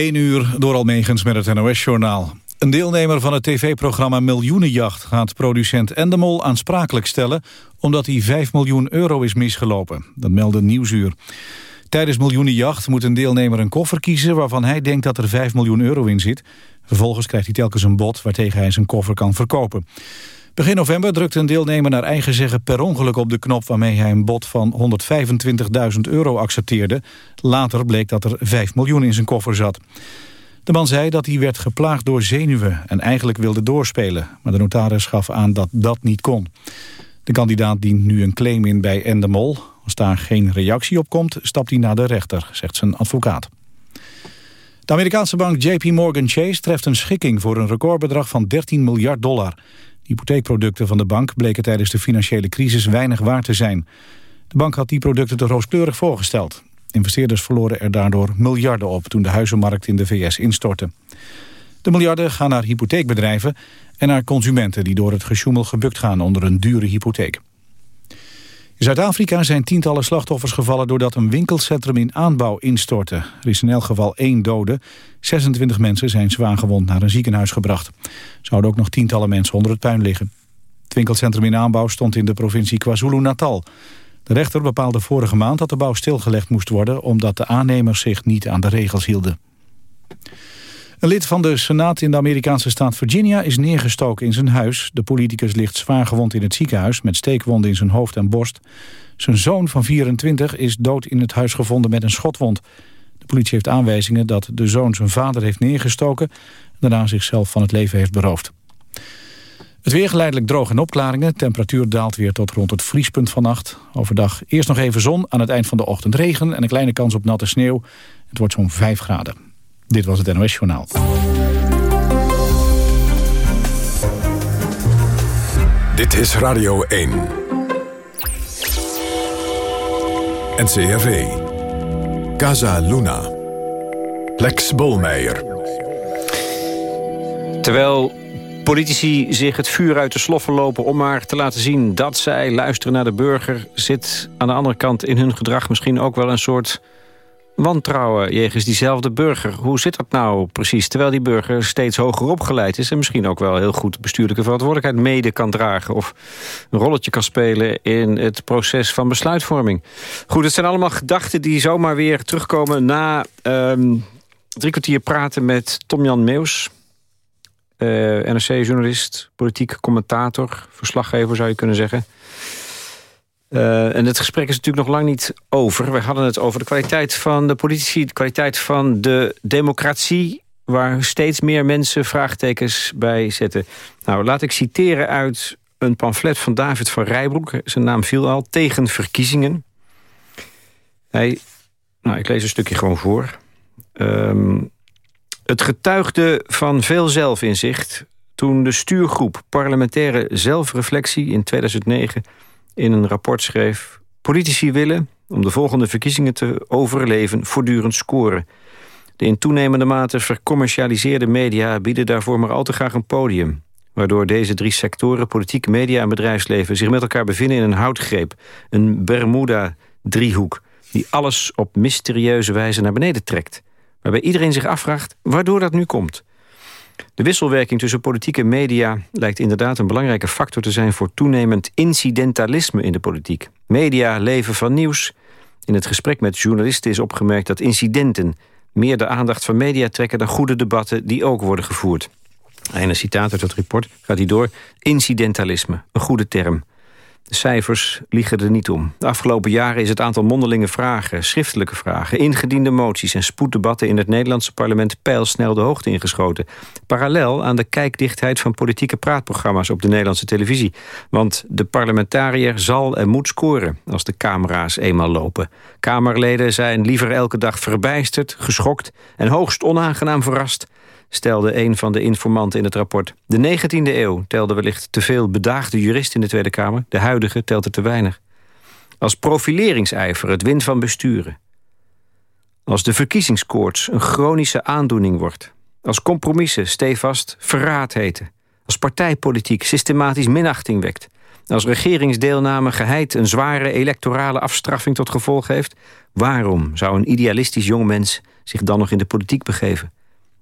1 uur door Almegens met het NOS-journaal. Een deelnemer van het tv-programma Miljoenenjacht gaat producent Endemol aansprakelijk stellen omdat hij 5 miljoen euro is misgelopen. Dat meldde Nieuwsuur. Tijdens Miljoenenjacht moet een deelnemer een koffer kiezen waarvan hij denkt dat er 5 miljoen euro in zit. Vervolgens krijgt hij telkens een bod waartegen hij zijn koffer kan verkopen. Begin november drukte een deelnemer naar eigen zeggen per ongeluk op de knop waarmee hij een bod van 125.000 euro accepteerde. Later bleek dat er 5 miljoen in zijn koffer zat. De man zei dat hij werd geplaagd door zenuwen en eigenlijk wilde doorspelen. Maar de notaris gaf aan dat dat niet kon. De kandidaat dient nu een claim in bij Endemol. Als daar geen reactie op komt, stapt hij naar de rechter, zegt zijn advocaat. De Amerikaanse bank JP Morgan Chase treft een schikking voor een recordbedrag van 13 miljard dollar. Hypotheekproducten van de bank bleken tijdens de financiële crisis weinig waard te zijn. De bank had die producten te rooskleurig voorgesteld. Investeerders verloren er daardoor miljarden op toen de huizenmarkt in de VS instortte. De miljarden gaan naar hypotheekbedrijven en naar consumenten die door het gesjoemel gebukt gaan onder een dure hypotheek. In Zuid-Afrika zijn tientallen slachtoffers gevallen doordat een winkelcentrum in aanbouw instortte. Er is in elk geval één dode. 26 mensen zijn zwaargewond naar een ziekenhuis gebracht. Zouden ook nog tientallen mensen onder het puin liggen. Het winkelcentrum in aanbouw stond in de provincie KwaZulu-Natal. De rechter bepaalde vorige maand dat de bouw stilgelegd moest worden... omdat de aannemers zich niet aan de regels hielden. Een lid van de Senaat in de Amerikaanse staat Virginia is neergestoken in zijn huis. De politicus ligt zwaar gewond in het ziekenhuis met steekwonden in zijn hoofd en borst. Zijn zoon van 24 is dood in het huis gevonden met een schotwond. De politie heeft aanwijzingen dat de zoon zijn vader heeft neergestoken... en daarna zichzelf van het leven heeft beroofd. Het weer geleidelijk droog en opklaringen. Temperatuur daalt weer tot rond het vriespunt vannacht. Overdag eerst nog even zon, aan het eind van de ochtend regen... en een kleine kans op natte sneeuw. Het wordt zo'n 5 graden. Dit was het NOS Journaal. Dit is Radio 1. NCRV. Casa Luna. Lex Bolmeijer. Terwijl politici zich het vuur uit de sloffen lopen... om maar te laten zien dat zij luisteren naar de burger... zit aan de andere kant in hun gedrag misschien ook wel een soort wantrouwen jegens diezelfde burger. Hoe zit dat nou precies? Terwijl die burger steeds hoger opgeleid is... en misschien ook wel heel goed bestuurlijke verantwoordelijkheid mede kan dragen... of een rolletje kan spelen in het proces van besluitvorming. Goed, het zijn allemaal gedachten die zomaar weer terugkomen... na um, drie kwartier praten met Tom-Jan Meus... Eh, NRC-journalist, politiek commentator, verslaggever zou je kunnen zeggen... Uh, en het gesprek is natuurlijk nog lang niet over. We hadden het over de kwaliteit van de politici... de kwaliteit van de democratie... waar steeds meer mensen vraagtekens bij zetten. Nou, laat ik citeren uit een pamflet van David van Rijbroek. Zijn naam viel al. Tegen verkiezingen. Hij, nou, ik lees een stukje gewoon voor. Um, het getuigde van veel zelfinzicht... toen de stuurgroep Parlementaire Zelfreflectie in 2009 in een rapport schreef... politici willen, om de volgende verkiezingen te overleven, voortdurend scoren. De in toenemende mate vercommercialiseerde media bieden daarvoor maar al te graag een podium. Waardoor deze drie sectoren, politiek, media en bedrijfsleven... zich met elkaar bevinden in een houtgreep, een Bermuda-driehoek... die alles op mysterieuze wijze naar beneden trekt. Waarbij iedereen zich afvraagt waardoor dat nu komt. De wisselwerking tussen politiek en media lijkt inderdaad een belangrijke factor te zijn voor toenemend incidentalisme in de politiek. Media leven van nieuws. In het gesprek met journalisten is opgemerkt dat incidenten meer de aandacht van media trekken dan goede debatten die ook worden gevoerd. En citaat uit het rapport gaat hij door. Incidentalisme, een goede term. De cijfers liegen er niet om. De afgelopen jaren is het aantal mondelinge vragen, schriftelijke vragen... ingediende moties en spoeddebatten in het Nederlandse parlement... pijlsnel de hoogte ingeschoten. Parallel aan de kijkdichtheid van politieke praatprogramma's op de Nederlandse televisie. Want de parlementariër zal en moet scoren als de camera's eenmaal lopen. Kamerleden zijn liever elke dag verbijsterd, geschokt... en hoogst onaangenaam verrast stelde een van de informanten in het rapport. De 19e eeuw telde wellicht te veel bedaagde juristen in de Tweede Kamer. De huidige telt er te weinig. Als profileringsijver het win van besturen. Als de verkiezingskoorts een chronische aandoening wordt. Als compromissen stevast verraad heten. Als partijpolitiek systematisch minachting wekt. Als regeringsdeelname geheid een zware electorale afstraffing tot gevolg heeft. Waarom zou een idealistisch jongmens zich dan nog in de politiek begeven.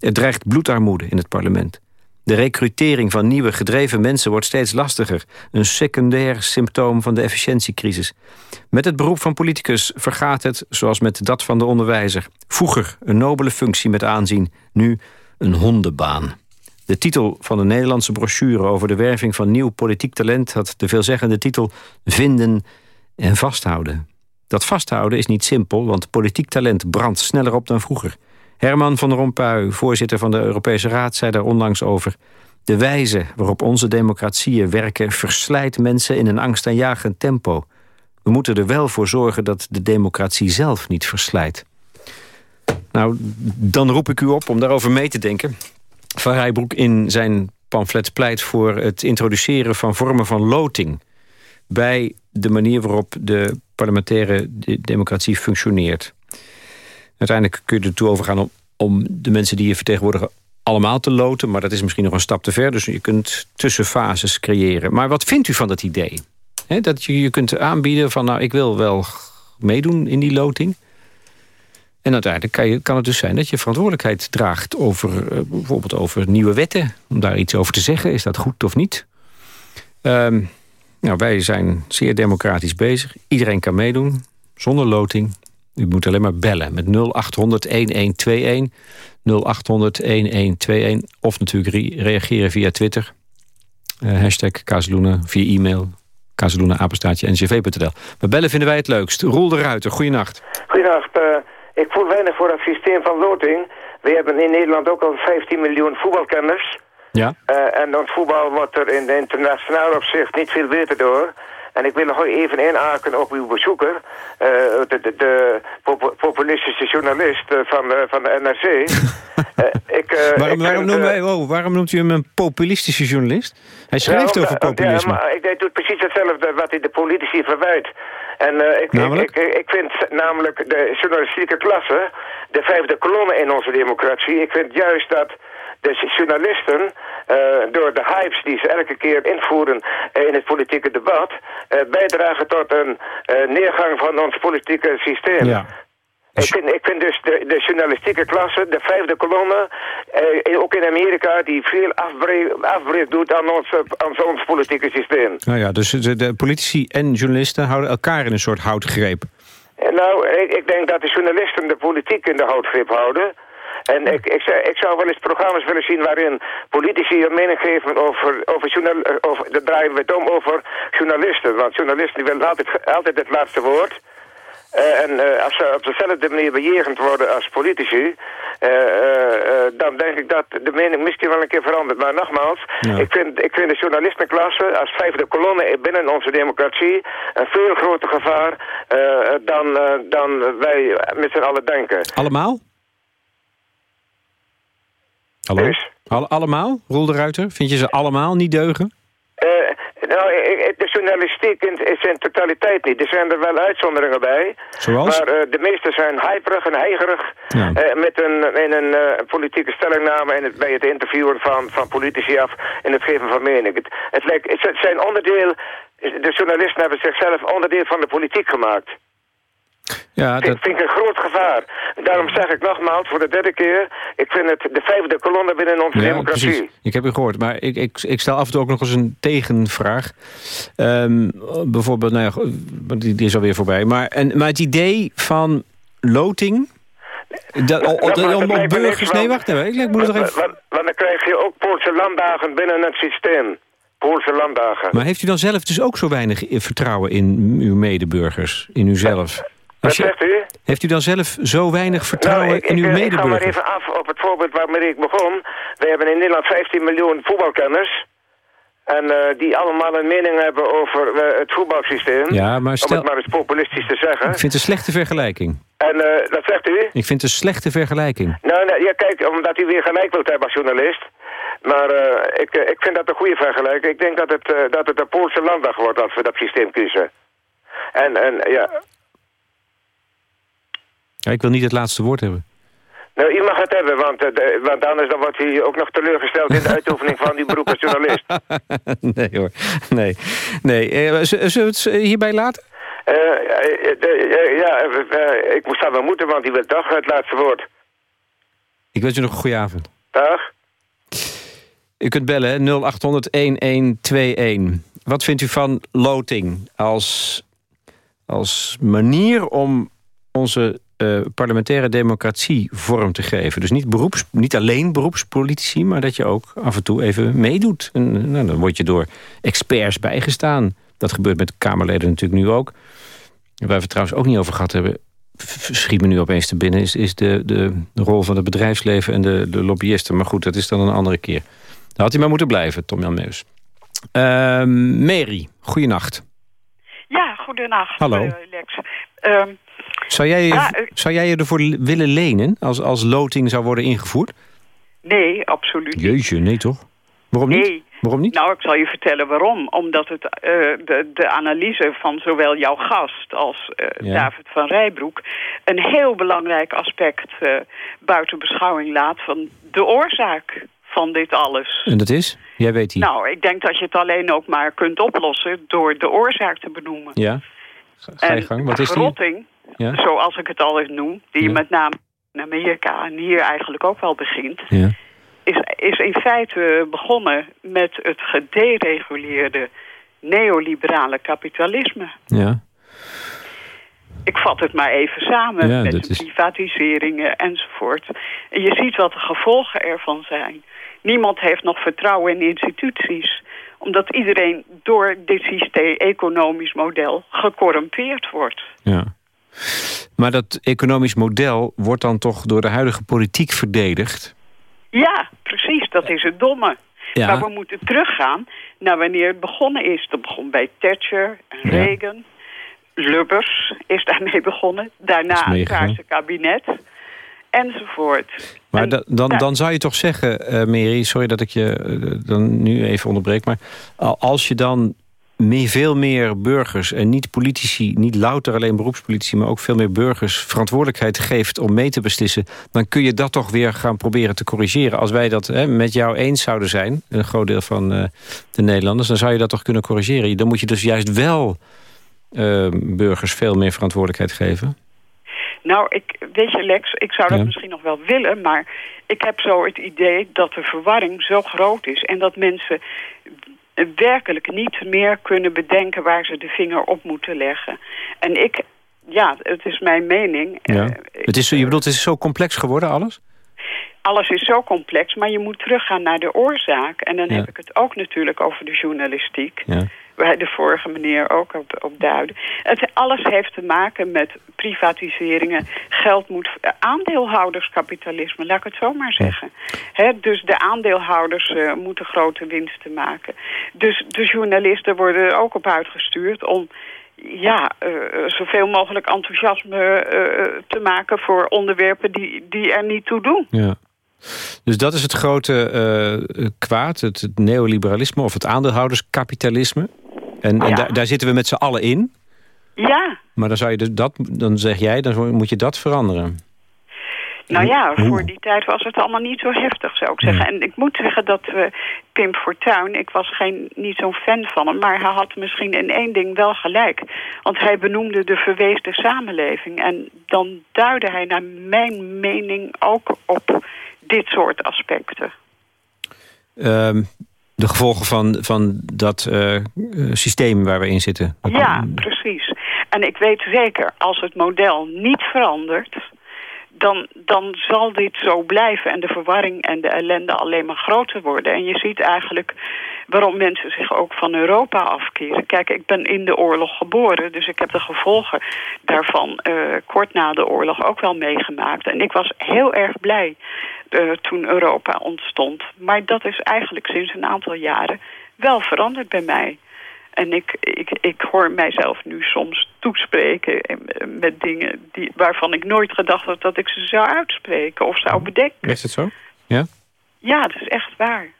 Er dreigt bloedarmoede in het parlement. De recrutering van nieuwe gedreven mensen wordt steeds lastiger. Een secundair symptoom van de efficiëntiecrisis. Met het beroep van politicus vergaat het, zoals met dat van de onderwijzer. Vroeger een nobele functie met aanzien, nu een hondenbaan. De titel van de Nederlandse brochure over de werving van nieuw politiek talent... had de veelzeggende titel Vinden en Vasthouden. Dat vasthouden is niet simpel, want politiek talent brandt sneller op dan vroeger. Herman van Rompuy, voorzitter van de Europese Raad, zei daar onlangs over... De wijze waarop onze democratieën werken verslijt mensen in een angstaanjagend tempo. We moeten er wel voor zorgen dat de democratie zelf niet verslijt. Nou, dan roep ik u op om daarover mee te denken. Van Rijbroek in zijn pamflet pleit voor het introduceren van vormen van loting... bij de manier waarop de parlementaire democratie functioneert. Uiteindelijk kun je ertoe overgaan om, om de mensen die je vertegenwoordigen allemaal te loten. Maar dat is misschien nog een stap te ver. Dus je kunt tussenfases creëren. Maar wat vindt u van dat idee? dat je je kunt aanbieden van nou ik wil wel meedoen in die loting. En uiteindelijk kan, je, kan het dus zijn dat je verantwoordelijkheid draagt... over uh, bijvoorbeeld over nieuwe wetten. Om daar iets over te zeggen. Is dat goed of niet? Um, nou, wij zijn zeer democratisch bezig. Iedereen kan meedoen, zonder loting. U moet alleen maar bellen met 0800-1121. 0800-1121. Of natuurlijk re reageren via Twitter. Uh, hashtag Kazeluna, via e-mail. Ncv.nl. Maar bellen vinden wij het leukst. Roel de Ruiter, goeienacht. Goeienacht. Uh, ik voel weinig voor het systeem van loting. We hebben in Nederland ook al 15 miljoen voetbalkenners. Ja. Uh, en ons voetbal wordt er in de internationaal opzicht niet veel beter door. En ik wil nog even inhaken op uw bezoeker, uh, de, de, de populistische journalist uh, van, uh, van de NRC. ik, waarom, waarom, noemt wij, oh, waarom noemt u hem een populistische journalist? Hij schrijft ja, over populisme. Ja, maar ik, hij doet precies hetzelfde wat hij de politici verwijt. En ik, ik, ik, ik, vind namelijk de journalistieke klasse, de vijfde kolonne in onze democratie, ik vind juist dat de journalisten, uh, door de hypes die ze elke keer invoeren uh, in het politieke debat, uh, bijdragen tot een neergang van ons politieke systeem. Ja. Ik vind, ik vind dus de, de journalistieke klasse, de vijfde kolonne, ook in Amerika, die veel afbreek doet aan ons, aan ons politieke systeem. Nou ja, dus de, de politici en journalisten houden elkaar in een soort houtgreep. Nou, ik, ik denk dat de journalisten de politiek in de houtgreep houden. En ik, ik, ik, zou wel eens programma's willen zien waarin politici een mening geven over, over, journal, over dat draaien we het om, over journalisten. Want journalisten die willen altijd, altijd het laatste woord. Uh, en uh, als ze op dezelfde manier bejegend worden als politici... Uh, dan denk ik dat de mening misschien wel een keer verandert. Maar nogmaals, ik, vind, ik vind de journalistenklasse als vijfde kolonne binnen onze democratie... een veel groter gevaar dan, dan wij met z'n allen denken. Allemaal? Hallo? Dus. allemaal, Roel de Ruiter? Vind je ze allemaal niet deugen? Uh, nou, de journalistiek in, in zijn totaliteit niet. Er zijn er wel uitzonderingen bij. Zoals? Maar uh, de meeste zijn hyperig en heigerig. Ja. Uh, met een, in een politieke stellingname en het, bij het interviewen van, van politici af... en het geven van mening. Het, het, lijkt, het zijn onderdeel... De journalisten hebben zichzelf onderdeel van de politiek gemaakt. Ja, dat... vind ik een groot gevaar. Daarom zeg ik nogmaals, voor de derde keer... ik vind het de vijfde kolonne binnen onze democratie. Precies. Ik heb u gehoord, maar ik, ik, ik stel af en toe ook nog eens een tegenvraag. Um, bijvoorbeeld, nou ja, die, die is alweer voorbij. Maar, en, maar het idee van loting... Dat, om, om burgers... Nee, wacht even. Ik moet nog even... Want, want dan krijg je ook Poolse landdagen binnen het systeem. Poolse landdagen. Maar heeft u dan zelf dus ook zo weinig vertrouwen in uw medeburgers? In uzelf? Wat zegt u? Heeft u dan zelf zo weinig vertrouwen nou, in uw medeburgers? Ik ga maar even af op het voorbeeld waarmee ik begon. We hebben in Nederland 15 miljoen voetbalkenners. En uh, die allemaal een mening hebben over uh, het voetbalsysteem. Ja, maar stel... Om het maar eens populistisch te zeggen. Ik vind het een slechte vergelijking. En uh, wat zegt u? Ik vind het een slechte vergelijking. Nou, nou ja, kijk, omdat u weer gelijk wilt hebben als journalist. Maar ik, ik vind dat een goede vergelijking. Ik denk dat het, dat het een Poolse landdag wordt als we dat systeem kiezen. En, en ja, ja, ik wil niet het laatste woord hebben. Nou, u mag het hebben, want, uh, want anders dan wordt u ook nog teleurgesteld in de uitoefening van uw beroep als journalist. nee hoor, nee. nee. Uh, zullen we het hierbij laten? Uh, ja, ik moest dat wel moeten, want u wil toch het laatste woord. Ik wens u nog een goede avond. Dag. U kunt bellen 0800-1121. Wat vindt u van loting als, als manier om onze uh, parlementaire democratie vorm te geven? Dus niet, beroeps, niet alleen beroepspolitici, maar dat je ook af en toe even meedoet. En, nou, dan word je door experts bijgestaan. Dat gebeurt met Kamerleden natuurlijk nu ook. Waar we het trouwens ook niet over gehad hebben schiet me nu opeens te binnen... is, is de, de, de rol van het bedrijfsleven en de, de lobbyisten. Maar goed, dat is dan een andere keer. Daar had hij maar moeten blijven, Tom-Jan Meus. Uh, Mary, goeienacht. Ja, goedenacht, Hallo. Uh, Lex. Um, zou, jij, ja, zou jij je ervoor willen lenen als, als loting zou worden ingevoerd? Nee, absoluut niet. Jeetje, nee toch? Waarom niet? Waarom niet? Nou, ik zal je vertellen waarom. Omdat het, uh, de, de analyse van zowel jouw gast als uh, ja. David van Rijbroek... een heel belangrijk aspect uh, buiten beschouwing laat van de oorzaak van dit alles. En dat is? Jij weet die. Nou, ik denk dat je het alleen ook maar kunt oplossen door de oorzaak te benoemen. Ja, ga je gang. Wat is die? Ja? zoals ik het al eens noem... die ja. met name in Amerika en hier eigenlijk ook wel begint... Ja is, is in feite begonnen met het gedereguleerde neoliberale kapitalisme. Ja. Ik vat het maar even samen ja, met de is... privatiseringen enzovoort. En je ziet wat de gevolgen ervan zijn. Niemand heeft nog vertrouwen in instituties omdat iedereen door dit systeem, economisch model gecorrumpeerd wordt. Ja. Maar dat economisch model wordt dan toch door de huidige politiek verdedigd? Ja, precies. Dat is het domme. Ja. Maar we moeten teruggaan naar wanneer het begonnen is. Dat begon bij Thatcher en Reagan. Lubbers is daarmee begonnen. Daarna het Kaarse kabinet. Enzovoort. Maar en, da dan, dan zou je toch zeggen, uh, Mary... sorry dat ik je uh, dan nu even onderbreek... maar als je dan meer, veel meer burgers en niet politici... niet louter alleen beroepspolitici, maar ook veel meer burgers... verantwoordelijkheid geeft om mee te beslissen... dan kun je dat toch weer gaan proberen te corrigeren. Als wij dat hè, met jou eens zouden zijn... een groot deel van uh, de Nederlanders... dan zou je dat toch kunnen corrigeren. Dan moet je dus juist wel uh, burgers veel meer verantwoordelijkheid geven. Nou, ik, weet je Lex, ik zou dat Ja. misschien nog wel willen... maar ik heb zo het idee dat de verwarring zo groot is... en dat mensen werkelijk niet meer kunnen bedenken waar ze de vinger op moeten leggen. En ik, ja, het is mijn mening. Ja. eh, Het is, je bedoelt, het is zo complex geworden, alles? alles is zo complex, maar je moet teruggaan naar de oorzaak. En dan Ja. heb ik het ook natuurlijk over de journalistiek. Ja. Waar de vorige meneer ook op, op. Het, alles heeft te maken met privatiseringen. Geld moet... eh, Aandeelhouderskapitalisme, laat ik het zo maar zeggen. Dus de aandeelhouders eh, moeten grote winsten maken. Dus de journalisten worden ook op uitgestuurd om ja, eh, zoveel mogelijk enthousiasme eh, te maken voor onderwerpen die, die er niet toe doen. Ja. Dus dat is het grote eh, kwaad, het neoliberalisme of het aandeelhouderskapitalisme. En, en Ja. daar, daar zitten we met z'n allen in. Ja, Maar dan, zou je dus dat, dan zeg jij, dan moet je dat veranderen. nou ja, voor die tijd was het allemaal niet zo heftig, zou ik zeggen. En ik moet zeggen dat we Pim Fortuyn, ik was geen, niet zo'n fan van hem... maar hij had misschien in één ding wel gelijk. Want hij benoemde de verweesde samenleving. En dan duidde hij naar mijn mening ook op dit soort aspecten. Ehm, de gevolgen van, van dat eh, systeem waar we in zitten. Ja, precies. En ik weet zeker, als het model niet verandert... Dan, dan zal dit zo blijven en de verwarring en de ellende alleen maar groter worden. En je ziet eigenlijk waarom mensen zich ook van Europa afkeren. Kijk, ik ben in de oorlog geboren, dus ik heb de gevolgen daarvan eh, kort na de oorlog ook wel meegemaakt. En ik was heel erg blij eh, toen Europa ontstond. Maar dat is eigenlijk sinds een aantal jaren wel veranderd bij mij. En ik, ik, ik hoor mijzelf nu soms toespreken en- met dingen die, waarvan ik nooit gedacht had dat ik ze zou uitspreken of zou bedenken. Is het zo? Ja? Ja, dat is echt waar.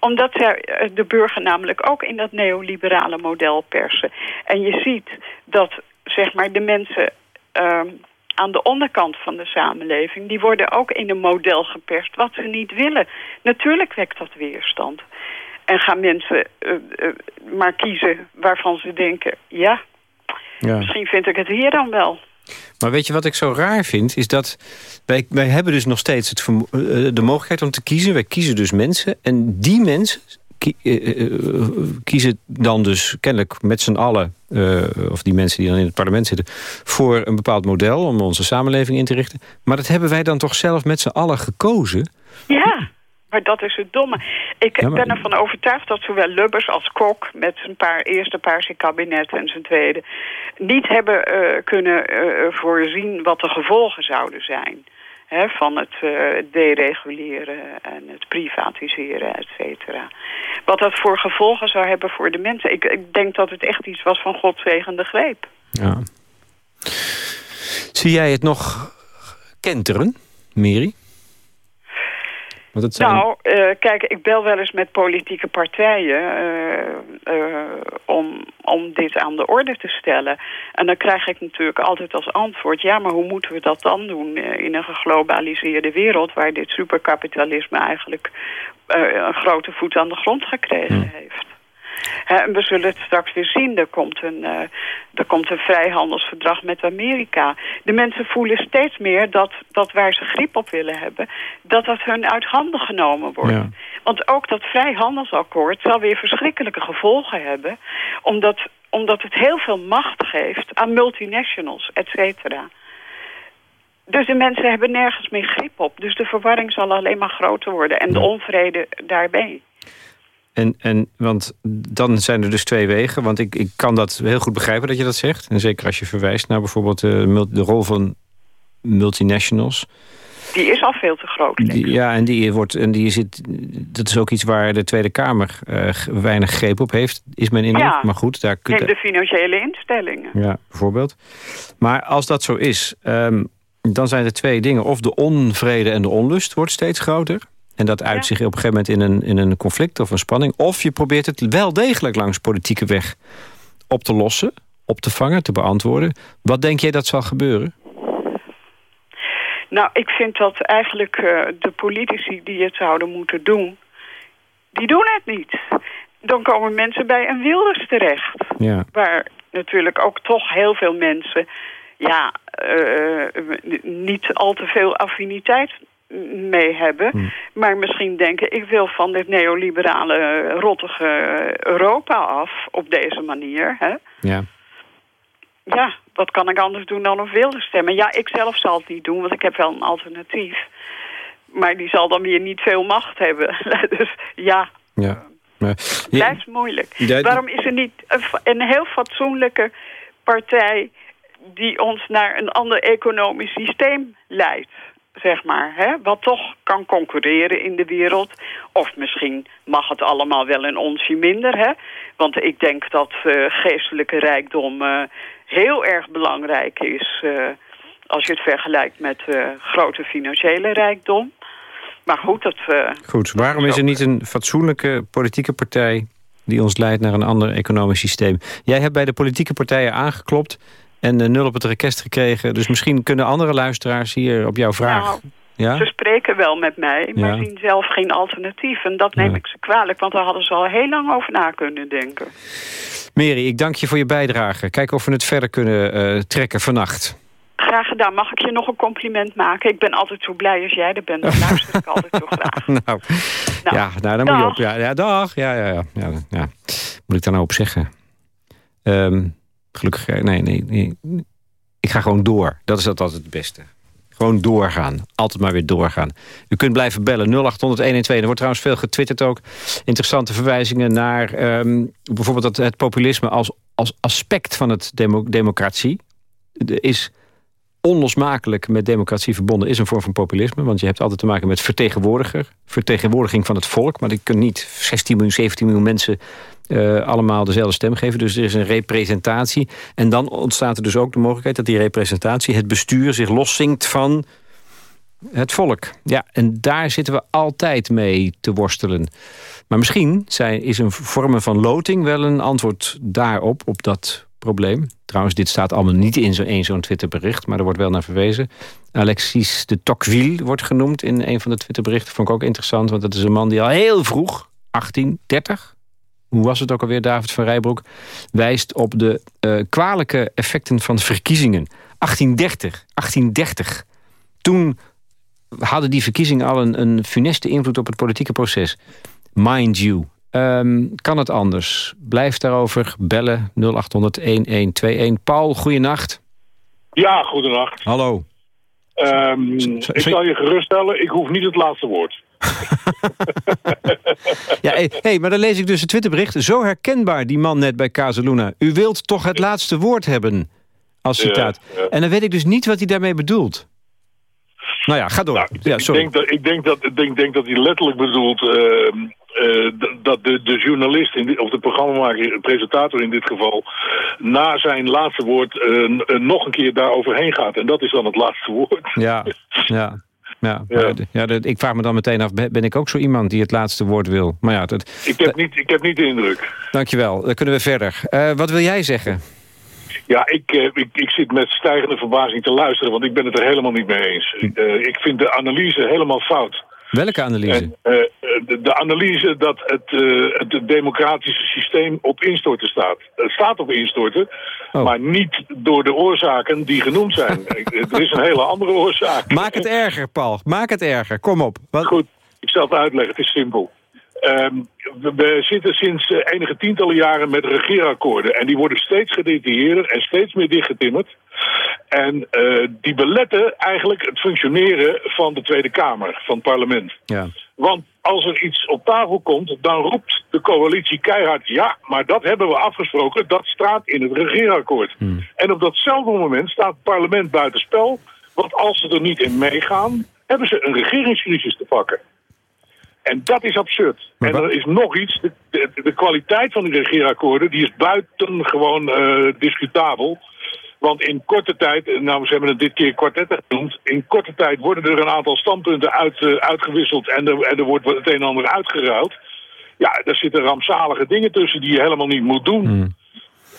Omdat zij eh, de burger namelijk ook in dat neoliberale model persen. En je ziet dat zeg maar, de mensen ehm, aan de onderkant van de samenleving... die worden ook in een model geperst wat ze niet willen. Natuurlijk wekt dat weerstand. En gaan mensen eh, eh, maar kiezen waarvan ze denken... ja, ja. misschien vind ik het hier dan wel. Maar weet je wat ik zo raar vind? Is dat wij, wij hebben dus nog steeds het eh, de mogelijkheid om te kiezen. Wij kiezen dus mensen. En die mensen eh, eh, kiezen dan dus kennelijk met z'n allen... of die mensen die dan in het parlement zitten... voor een bepaald model om onze samenleving in te richten. Maar dat hebben wij dan toch zelf met z'n allen gekozen? Ja. Maar dat is het domme. Ik ben ervan overtuigd dat zowel Lubbers als Kok... met zijn paar, eerste paarse kabinet en zijn tweede... niet hebben uh, kunnen uh, voorzien wat de gevolgen zouden zijn... Hè, van het uh, dereguleren en het privatiseren, et cetera. Wat dat voor gevolgen zou hebben voor de mensen. Ik, ik denk dat het echt iets was van godzegende greep. Ja. Zie jij het nog kenteren, Miri? Nou, uh, kijk, ik bel wel eens met politieke partijen uh, uh, om, om dit aan de orde te stellen. En dan krijg ik natuurlijk altijd als antwoord... ja, maar hoe moeten we dat dan doen in een geglobaliseerde wereld... waar dit superkapitalisme eigenlijk een grote voet aan de grond gekregen heeft en we zullen het straks weer zien. Er komt, een, uh, er komt een vrijhandelsverdrag met Amerika. De mensen voelen steeds meer dat, dat waar ze griep op willen hebben... dat dat hun uit handen genomen wordt. Want ook dat vrijhandelsakkoord zal weer verschrikkelijke gevolgen hebben... omdat, omdat het heel veel macht geeft aan multinationals, et cetera. Dus de mensen hebben nergens meer grip op. Dus de verwarring zal alleen maar groter worden. En de onvrede daarbij. En, en, want dan zijn er dus twee wegen. Want ik, ik kan dat heel goed begrijpen dat je dat zegt. En zeker als je verwijst naar bijvoorbeeld de, de rol van multinationals. Die is al veel te groot. Die, ja, en die wordt en die zit. Dat is ook iets waar de Tweede Kamer uh, weinig greep op heeft, is mijn indruk. Ja, maar goed, daar kun je. de financiële instellingen. Ja, bijvoorbeeld. Maar als dat zo is, um, dan zijn er twee dingen. Of de onvrede en de onlust wordt steeds groter. En dat uit zich op een gegeven moment in een, in een conflict of een spanning. Of je probeert het wel degelijk langs politieke weg op te lossen, op te vangen, te beantwoorden. Wat denk jij dat zal gebeuren? Nou, ik vind dat eigenlijk uh, de politici die het zouden moeten doen... die doen het niet. Dan komen mensen bij een Wilders terecht. Ja. Waar natuurlijk ook toch heel veel mensen... ja, uh, niet al te veel affiniteit mee hebben. Hmm. Maar misschien denken, ik wil van dit neoliberale rottige Europa af op deze manier. Hè? Ja. Ja, wat kan ik anders doen dan op wilde stemmen? Ja, ik zelf zal het niet doen, want ik heb wel een alternatief. Maar die zal dan weer niet veel macht hebben. dus ja, ja. Maar, blijft moeilijk. Waarom is er niet een, een heel fatsoenlijke partij... die ons naar een ander economisch systeem leidt? Zeg maar. Hè? Wat toch kan concurreren in de wereld. Of misschien mag het allemaal wel een onsje minder. Hè? Want ik denk dat uh, geestelijke rijkdom uh, heel erg belangrijk is... Uh, als je het vergelijkt met grote financiële rijkdom. Maar goed, dat... goed, waarom is er niet een fatsoenlijke politieke partij... die ons leidt naar een ander economisch systeem? Jij hebt bij de politieke partijen aangeklopt en uh, nul op het rekest gekregen. Dus misschien kunnen andere luisteraars hier op jouw vraag... Nou, ja? Ze spreken wel met mij, maar zien zelf geen alternatief. En dat neem ik ze kwalijk, want daar hadden ze al heel lang over na kunnen denken. Mary, ik dank je voor je bijdrage. Kijken of we het verder kunnen uh, trekken vannacht. Graag gedaan. Mag ik je nog een compliment maken? Ik ben altijd zo blij als jij er bent. Dan luister ik altijd zo graag. nou, nou, ja, nou, dan moet je op. Ja, ja, dag. Ja, ja, ja, ja, ja. Moet ik daar nou op zeggen? Um, Gelukkig, eh, nee, nee, nee. Ik ga gewoon door. Dat is dat altijd het beste. Gewoon doorgaan. Altijd maar weer doorgaan. U kunt blijven bellen. 0800 Er wordt trouwens veel getwitterd ook. Interessante verwijzingen naar ehm, bijvoorbeeld dat het populisme als, als aspect van het democratie is onlosmakelijk met democratie verbonden is een vorm van populisme. Want je hebt altijd te maken met vertegenwoordiger. Vertegenwoordiging van het volk. Maar je kunt niet 16 miljoen, 17 miljoen mensen uh, allemaal dezelfde stem geven. Dus er is een representatie. En dan ontstaat er dus ook de mogelijkheid dat die representatie... het bestuur zich loszinkt van het volk. Ja, en daar zitten we altijd mee te worstelen. Maar misschien zijn, is een vorm van loting wel een antwoord daarop... op dat probleem. Trouwens, dit staat allemaal niet in zo'n zo'n Twitterbericht... maar er wordt wel naar verwezen. Alexis de Tocqueville wordt genoemd in een van de Twitterberichten. Vond ik ook interessant, want dat is een man die al heel vroeg... 1830, hoe was het ook alweer, David van Rijbroek... wijst op de uh, kwalijke effecten van verkiezingen. 1830. 1830. Toen hadden die verkiezingen al een, een funeste invloed op het politieke proces. Mind you. Ehm, kan het anders? Blijf daarover bellen 0800-1121. Paul, goeienacht. Ja, goedenacht. Hallo. Um, ik zal je geruststellen, ik hoef niet het laatste woord. ja, hey, hey, maar dan lees ik dus het Twitterbericht. Zo herkenbaar, die man net bij Casaluna. U wilt toch het laatste woord hebben, als citaat. En dan weet ik dus niet wat hij daarmee bedoelt. Nou ja, ga door. Nou, ja, sorry. Ik, denk dat, ik, denk dat, ik denk, denk dat hij letterlijk bedoelt... Uh, uh, dat de, de journalist, in of de programmamaker, presentator in dit geval... na zijn laatste woord uh, nog een keer daar overheen gaat. En dat is dan het laatste woord. Ja, ja. Ja, ja. ja ik vraag me dan meteen af, ben ik ook zo iemand die het laatste woord wil? Maar ja, dat, ik, heb niet, ik heb niet de indruk. Dankjewel, dan kunnen we verder. Uh, wat wil jij zeggen? Ja, ik, ik, ik zit met stijgende verbazing te luisteren, want ik ben het er helemaal niet mee eens. Uh, ik vind de analyse helemaal fout. Welke analyse? En, uh, de, de, analyse dat het, uh, het democratische systeem op instorten staat. Het staat op instorten, oh. maar niet door de oorzaken die genoemd zijn. er is een hele andere oorzaak. Maak het erger, Paul. Maak het erger. Kom op. Wat... Goed, ik zal het uitleggen. Het is simpel. Um, we zitten sinds uh, enige tientallen jaren met regeerakkoorden. En die worden steeds gedetailleerder en steeds meer dichtgetimmerd. En uh, die beletten eigenlijk het functioneren van de Tweede Kamer, van het parlement. Ja. Want als er iets op tafel komt, dan roept de coalitie keihard... ja, maar dat hebben we afgesproken, dat staat in het regeerakkoord. Hmm. En op datzelfde moment staat het parlement buitenspel... want als ze er niet in meegaan, hebben ze een regeringscrisis te pakken. En dat is absurd. en er is nog iets, de, de, de, kwaliteit van die regeerakkoorden... die is buitengewoon uh, discutabel... Want in korte tijd, eh, nou ze hebben het dit keer kwartetten genoemd... in korte tijd worden er een aantal standpunten uit, uh, uitgewisseld... En er, en er wordt het een en ander uitgeruild. Ja, daar zitten rampzalige dingen tussen die je helemaal niet moet doen. Hmm.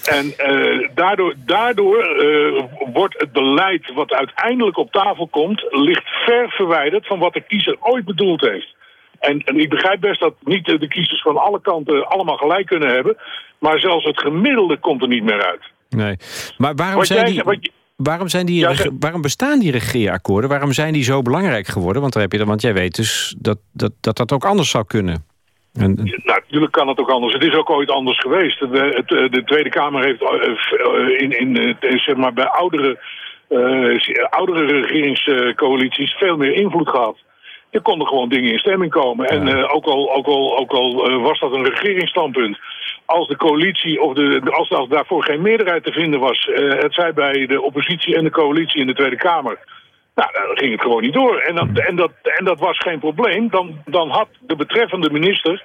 En uh, daardoor, daardoor uh, wordt het beleid wat uiteindelijk op tafel komt... ligt ver verwijderd van wat de kiezer ooit bedoeld heeft. En, en ik begrijp best dat niet de kiezers van alle kanten allemaal gelijk kunnen hebben... maar zelfs het gemiddelde komt er niet meer uit. Nee, maar waarom zijn die... Waarom, zijn die, waarom bestaan die regeerakkoorden? Waarom zijn die zo belangrijk geworden? Want, daar heb je, want jij weet dus dat dat, dat, dat ook anders zou kunnen. En, nou, natuurlijk kan het ook anders. Het is ook ooit anders geweest. De, de Tweede Kamer heeft uh, in, in, zeg maar bij oudere, uh, oudere regeringscoalities veel meer invloed gehad. Er konden gewoon dingen in stemming komen. En uh, ook al, ook al, ook al uh, was dat een regeringsstandpunt. Als de coalitie, of de, als, als daarvoor geen meerderheid te vinden was... Uh, het zij bij de oppositie en de coalitie in de Tweede Kamer... Nou, dan ging het gewoon niet door. En dat, en dat, en dat was geen probleem. Dan, dan had de betreffende minister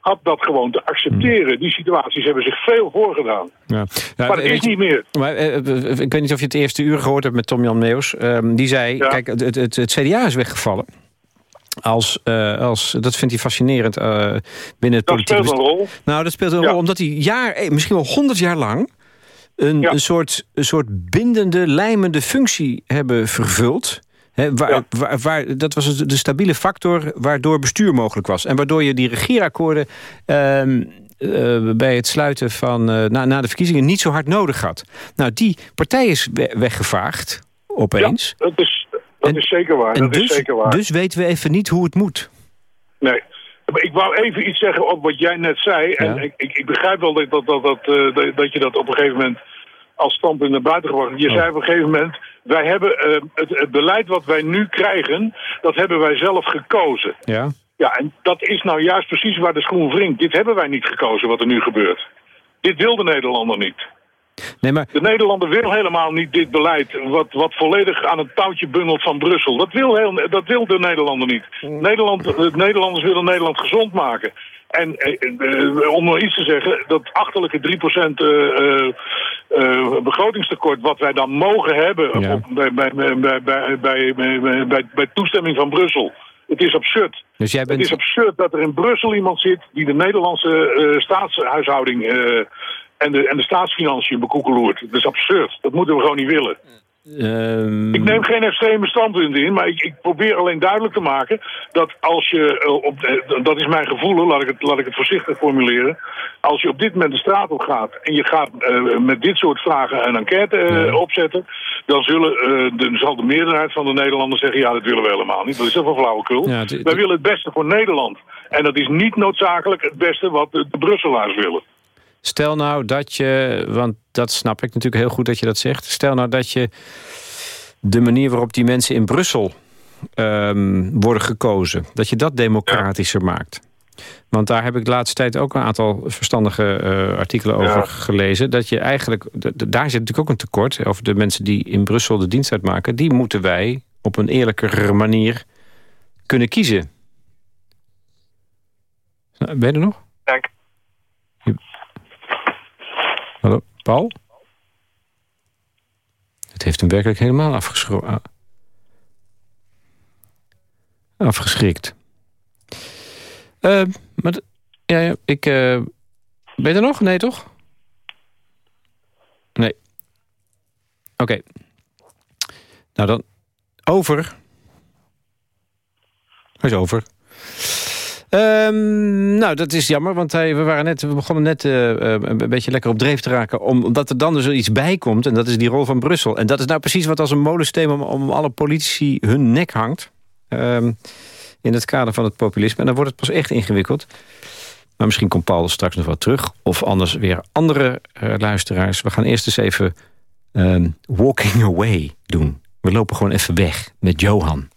had dat gewoon te accepteren. Die situaties hebben zich veel voorgedaan. Ja. Maar het is niet meer. Maar, ik weet niet of je het eerste uur gehoord hebt met Tom-Jan Meus. Um, die zei, ja. kijk, het, het, het, CDA is weggevallen als, uh, als, dat vindt hij fascinerend uh, binnen het politiek. Dat speelt een rol. Nou, dat speelt een rol omdat hij jaar, eh, misschien wel honderd jaar lang... Een, ja. een, soort, een soort bindende, lijmende functie hebben vervuld... He, waar, ja. waar, waar, dat was de stabiele factor waardoor bestuur mogelijk was. En waardoor je die regeerakkoorden uh, uh, bij het sluiten van uh, na, na de verkiezingen niet zo hard nodig had. Nou, die partij is weggevaagd, opeens. Ja, dat is dat is zeker waar. dat dus, is zeker waar. Dus weten we even niet hoe het moet. Nee. Maar ik wou even iets zeggen op wat jij net zei. En ik, ik, ik, begrijp wel dat, dat, dat, dat, uh, dat je dat op een gegeven moment als standpunt naar buiten gebracht. Je oh. zei op een gegeven moment, wij hebben uh, het, het, beleid wat wij nu krijgen, dat hebben wij zelf gekozen. Ja. Ja, en dat is nou juist precies waar de schoen wringt. Dit hebben wij niet gekozen, wat er nu gebeurt. Dit wil de Nederlander niet. Nee, maar... De Nederlander wil helemaal niet dit beleid wat, wat volledig aan het touwtje bungelt van Brussel. Dat wil, heel, dat wil de Nederlander niet. Mm. Nederland, de Nederlanders willen Nederland gezond maken. En eh, eh, om nog iets te zeggen, dat achterlijke 3% uh, uh, begrotingstekort wat wij dan mogen hebben ja. op, bij, bij, bij, bij, bij, bij, bij toestemming van Brussel. Het is absurd. Dus jij bent... Het is absurd dat er in Brussel iemand zit die de Nederlandse uh, staatshuishouding uh, en de, en de staatsfinanciën bekoekeloert. Dat is absurd. Dat moeten we gewoon niet willen. Ehm, Ik neem geen extreme standpunten in, maar ik, ik probeer alleen duidelijk te maken dat als je, eh, op, eh, dat is mijn gevoel, laat ik, het, laat ik het voorzichtig formuleren. Als je op dit moment de straat op gaat en je gaat eh, met dit soort vragen een enquête opzetten, dan zullen, de, zal de meerderheid van de Nederlanders zeggen, ja dat willen we helemaal niet. Dat is toch wel flauwekul. Ja, Wij willen het beste voor Nederland. En dat is niet noodzakelijk het beste wat de, de Brusselaars willen. Stel nou dat je, want dat snap ik natuurlijk heel goed dat je dat zegt. Stel nou dat je de manier waarop die mensen in Brussel ehm, worden gekozen, dat je dat democratischer maakt. Want daar heb ik de laatste tijd ook een aantal verstandige eh, artikelen over Ja. gelezen. Dat je eigenlijk, daar zit natuurlijk ook een tekort over de mensen die in Brussel de dienst uitmaken. Die moeten wij op een eerlijkere manier kunnen kiezen. Ben je er nog? Dank. Hallo, Paul? Het heeft hem werkelijk helemaal afgeschro- a- afgeschrikt. Eh, maar ja, ja, ik... eh, ben je er nog? Nee, toch? Nee. Oké. Nou dan, over. Hij is over. Ehm, nou, dat is jammer, want we, waren net, we begonnen net eh, eh, een beetje lekker op dreef te raken... Om, omdat er dan dus iets bij komt, en dat is die rol van Brussel. En dat is nou precies wat als een molensteen om, om alle politici hun nek hangt... Ehm, in het kader van het populisme. En dan wordt het pas echt ingewikkeld. Maar misschien komt Paul straks nog wat terug. Of anders weer andere eh, luisteraars. We gaan eerst eens even ehm, Walking Away doen. We lopen gewoon even weg met Johan.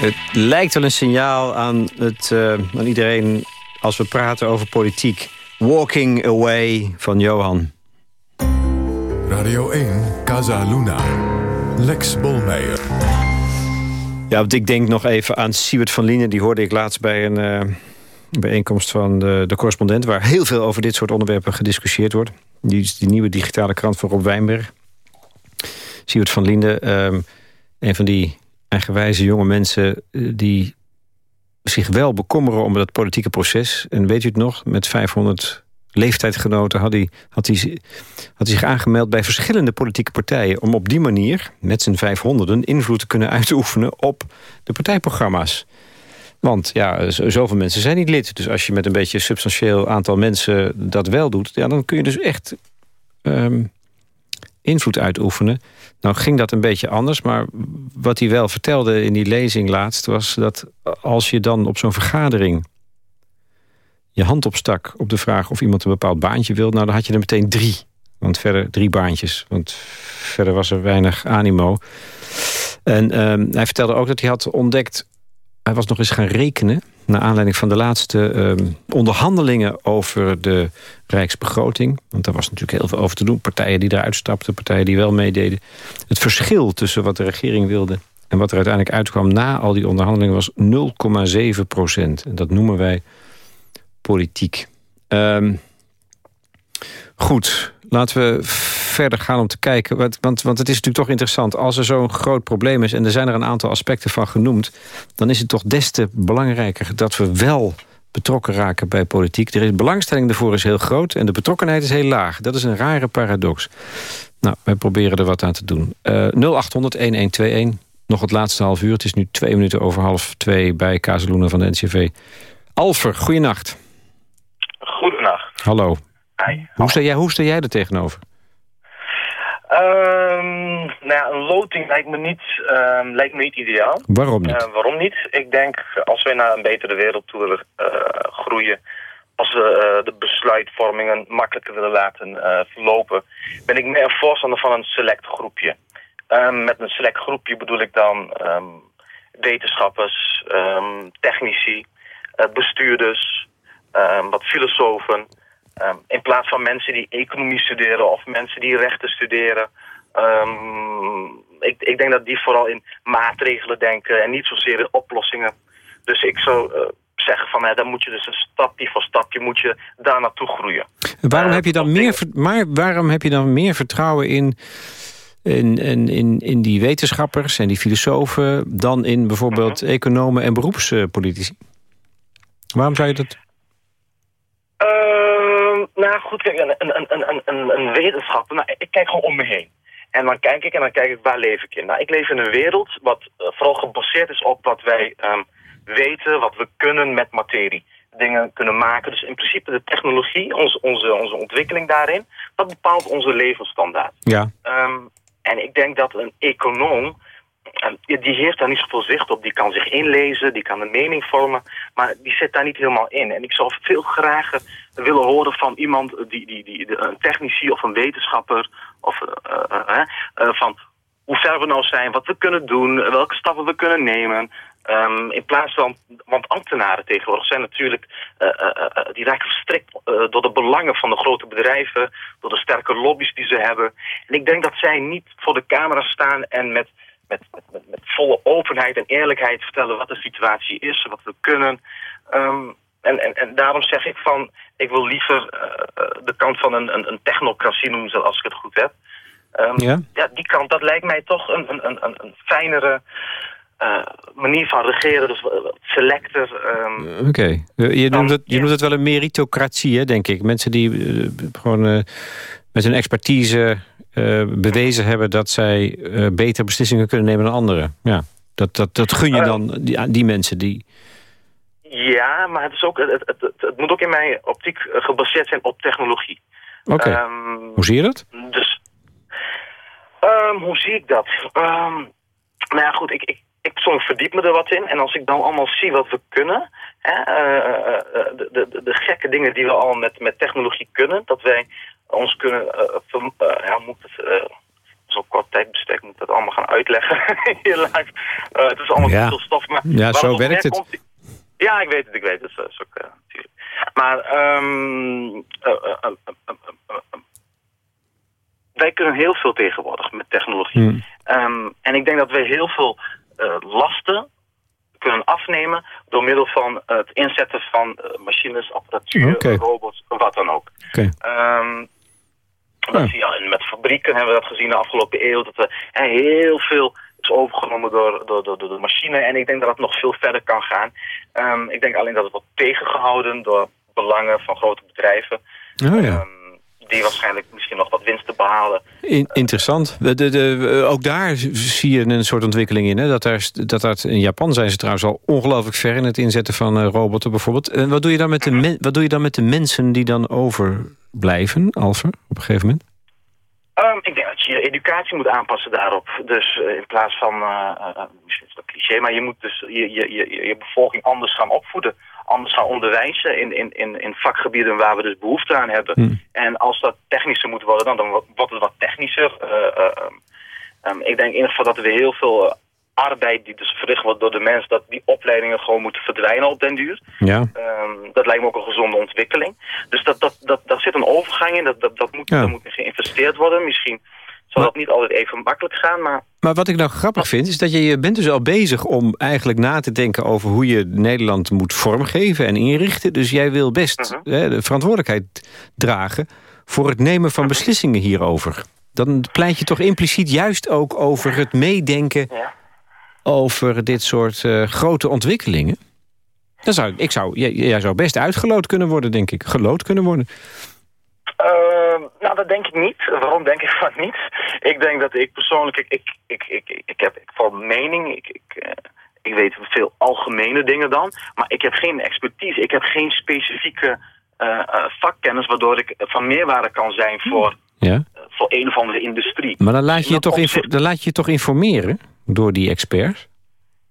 Het lijkt wel een signaal aan, het, eh, aan iedereen als we praten over politiek. Walking Away van Johan. Radio 1, Casa Luna. Lex Bolmeijer. Ja, want ik denk nog even aan Siewert van Lienen. Die hoorde ik laatst bij een eh, bijeenkomst van de, de correspondent... waar heel veel over dit soort onderwerpen gediscussieerd wordt. Die is die nieuwe digitale krant van Rob Wijnberg. Siewert van Linden, ehm, een van die eigenwijze jonge mensen... eh, die zich wel bekommeren om dat politieke proces. En weet u het nog, met 500 leeftijdgenoten had hij, had hij, had hij zich aangemeld bij verschillende politieke partijen... om op die manier, met zijn 500 invloed te kunnen uitoefenen op de partijprogramma's. Want ja, zoveel mensen zijn niet lid. Dus als je met een beetje substantieel aantal mensen dat wel doet... Ja, dan kun je dus echt ehm, invloed uitoefenen. Nou ging dat een beetje anders, maar wat hij wel vertelde in die lezing laatst... was dat als je dan op zo'n vergadering je hand opstak op de vraag of iemand een bepaald baantje wil... nou, dan had je er meteen drie. Want verder drie baantjes. Want verder was er weinig animo. En ehm, hij vertelde ook dat hij had ontdekt... hij was nog eens gaan rekenen... naar aanleiding van de laatste ehm, onderhandelingen over de rijksbegroting. Want daar was natuurlijk heel veel over te doen. Partijen die eruit stapten, partijen die wel meededen. Het verschil tussen wat de regering wilde... en wat er uiteindelijk uitkwam na al die onderhandelingen... was 0,7 procent. En dat noemen wij politiek. Ehm, goed, laten we verder gaan om te kijken. Want, want, want het is natuurlijk toch interessant. Als er zo'n groot probleem is... en er zijn er een aantal aspecten van genoemd... dan is het toch des te belangrijker dat we wel betrokken raken bij politiek. Er is belangstelling ervoor is heel groot en de betrokkenheid is heel laag. Dat is een rare paradox. Nou, wij proberen er wat aan te doen. Eh 0800-1121, nog het laatste half uur. Het is nu twee minuten over half twee bij Kazeloenen van de NCV. Alfer, goeienacht. Goedenacht. Hallo. Hoe sta jij, hoe sta jij er tegenover? Ehm, nou ja, een loting lijkt me niet, ehm, lijkt me niet ideaal. Waarom niet? Eh, waarom niet? Ik denk, als wij naar een betere wereld toe willen eh, groeien... als we eh, de besluitvormingen makkelijker willen laten verlopen... ben ik meer een voorstander van een select groepje. Ehm, met een select groepje bedoel ik dan wetenschappers, technici, bestuurders, wat filosofen... Ehm, in plaats van mensen die economie studeren of mensen die rechten studeren. Ehm, ik, ik denk dat die vooral in maatregelen denken en niet zozeer in oplossingen. Dus ik zou eh, zeggen van, ja, dan moet je dus een stapje voor stapje moet je daar naartoe groeien. Waarom Eh, heb je dan meer, maar waarom heb je dan meer vertrouwen in, in, in, in, in die wetenschappers en die filosofen... dan in bijvoorbeeld Mhm. economen en beroepspolitici? Waarom zou je dat... Nou goed, kijk, een, een, een, een, een, een wetenschapper, nou, ik kijk gewoon om me heen. En dan kijk ik en dan kijk ik, waar leef ik in? Nou, ik leef in een wereld wat eh, vooral gebaseerd is op wat wij ehm, weten, wat we kunnen met materie. Dingen kunnen maken. Dus in principe de technologie, onze, onze, onze ontwikkeling daarin, dat bepaalt onze levensstandaard. Ja, Ehm, en ik denk dat een econoom, die heeft daar niet zoveel zicht op. Die kan zich inlezen, die kan een mening vormen, maar die zit daar niet helemaal in. En ik zou veel graag willen horen van iemand, die, die, die, een technici of een wetenschapper, of, eh, eh, eh, van hoe ver we nou zijn, wat we kunnen doen, welke stappen we kunnen nemen. Ehm, in plaats van, want ambtenaren tegenwoordig zijn natuurlijk, die raken verstrikt door de belangen van de grote bedrijven, door de sterke lobby's die ze hebben. En ik denk dat zij niet voor de camera staan en met, met, met, met, volle openheid en eerlijkheid vertellen wat de situatie is, wat we kunnen. Ehm, en, en, en daarom zeg ik van, ik wil liever eh, eh, de kant van een, een, een technocratie noemen, zoals ik het goed heb. Ehm, Ja? ja, die kant, dat lijkt mij toch een, een, een, een- fijnere eh, manier van regeren. Dus selecter. ehm, oké. Je, noemt het, je noemt het wel een meritocratie, hè, denk ik. Mensen die gewoon met hun expertise eh, bewezen hebben... dat zij eh, beter beslissingen kunnen nemen dan anderen. Ja, dat, dat, dat gun je Eh. dan die, die mensen die... ja, maar het, is ook, het, het, het, het moet ook in mijn optiek gebaseerd zijn op technologie. Oké, Ehm, hoe zie je dat? Dus, ehm, hoe zie ik dat? Ehm, nou ja, goed, ik, ik, ik persoonlijk verdiep me er wat in. En als ik dan allemaal zie wat we kunnen, hè, de, de, de, de gekke dingen die we al met, met technologie kunnen, dat wij ons kunnen, eh, verm- eh, ja, moet het, eh, zo'n kort tijdbestek moet ik dat allemaal gaan uitleggen live. Eh, het is allemaal Ja. veel stof. Maar Ja, zo werkt het. Ja, ik weet het, ik weet het. Dat is ook, eh, natuurlijk. Maar ehm, eh, eh, eh, eh, eh, eh, eh, wij kunnen heel veel tegenwoordig met technologie. Hmm. Ehm, en ik denk dat we heel veel eh, lasten kunnen afnemen door middel van het inzetten van eh, machines, apparatuur, robots, wat dan ook. Oké. Ehm, dat Ja. zie je met fabrieken hebben we dat gezien de afgelopen eeuw. Dat er heel veel is overgenomen door, door, door, door de machine. En ik denk dat het nog veel verder kan gaan. Ehm, ik denk alleen dat het wordt tegengehouden door belangen van grote bedrijven. Oh ja. Ehm, die waarschijnlijk misschien nog wat winst te behalen. In- interessant. De, de, de- ook daar zie je een soort ontwikkeling in. Hè? Dat, daar, dat, in Japan zijn ze trouwens al ongelooflijk ver... in het inzetten van eh, robotten bijvoorbeeld. En wat doe, je dan met de men- wat doe je dan met de mensen die dan overblijven, Alver, op een gegeven moment? Ehm, ik denk dat je je educatie moet aanpassen daarop. Dus eh, in plaats van, eh, eh, eh, misschien is dat cliché, maar je moet dus je, je, je, je bevolking anders gaan opvoeden. Anders gaan onderwijzen in, in, in, in vakgebieden waar we dus behoefte aan hebben. Hmm. En als dat technischer moet worden, dan, dan wordt het wat technischer. Eh, eh, ehm, ehm, ik denk in ieder geval dat we heel veel eh, arbeid die dus verricht wordt door de mens, dat die opleidingen gewoon moeten verdwijnen op den duur. Ja. Ehm, dat lijkt me ook een gezonde ontwikkeling. Dus dat, dat, dat, daar zit een overgang in. Dat, dat, dat moet, Ja. daar moet in geïnvesteerd worden. Misschien zal Maar- dat niet altijd even makkelijk gaan, maar Maar wat ik nou grappig vind, is dat je, je bent dus al bezig om eigenlijk na te denken over hoe je Nederland moet vormgeven en inrichten. Dus jij wil best Mhm. hè, de verantwoordelijkheid dragen voor het nemen van beslissingen hierover. Dan pleit je toch impliciet juist ook over het meedenken ja. over dit soort eh, grote ontwikkelingen. Dan zou, ik zou, jij, jij zou best uitgeloot kunnen worden, denk ik. Gelood kunnen worden. Ehm, nou, dat denk ik niet. Waarom denk ik van niet? Ik denk dat ik persoonlijk, ik, ik, ik, ik, ik heb ik val mening, ik, ik, eh, ik weet veel algemene dingen dan, maar ik heb geen expertise, ik heb geen specifieke eh, eh, vakkennis waardoor ik van meerwaarde kan zijn voor, Ja? voor een of andere industrie. Maar dan laat je je toch, info- opzicht- dan laat je je toch informeren door die experts?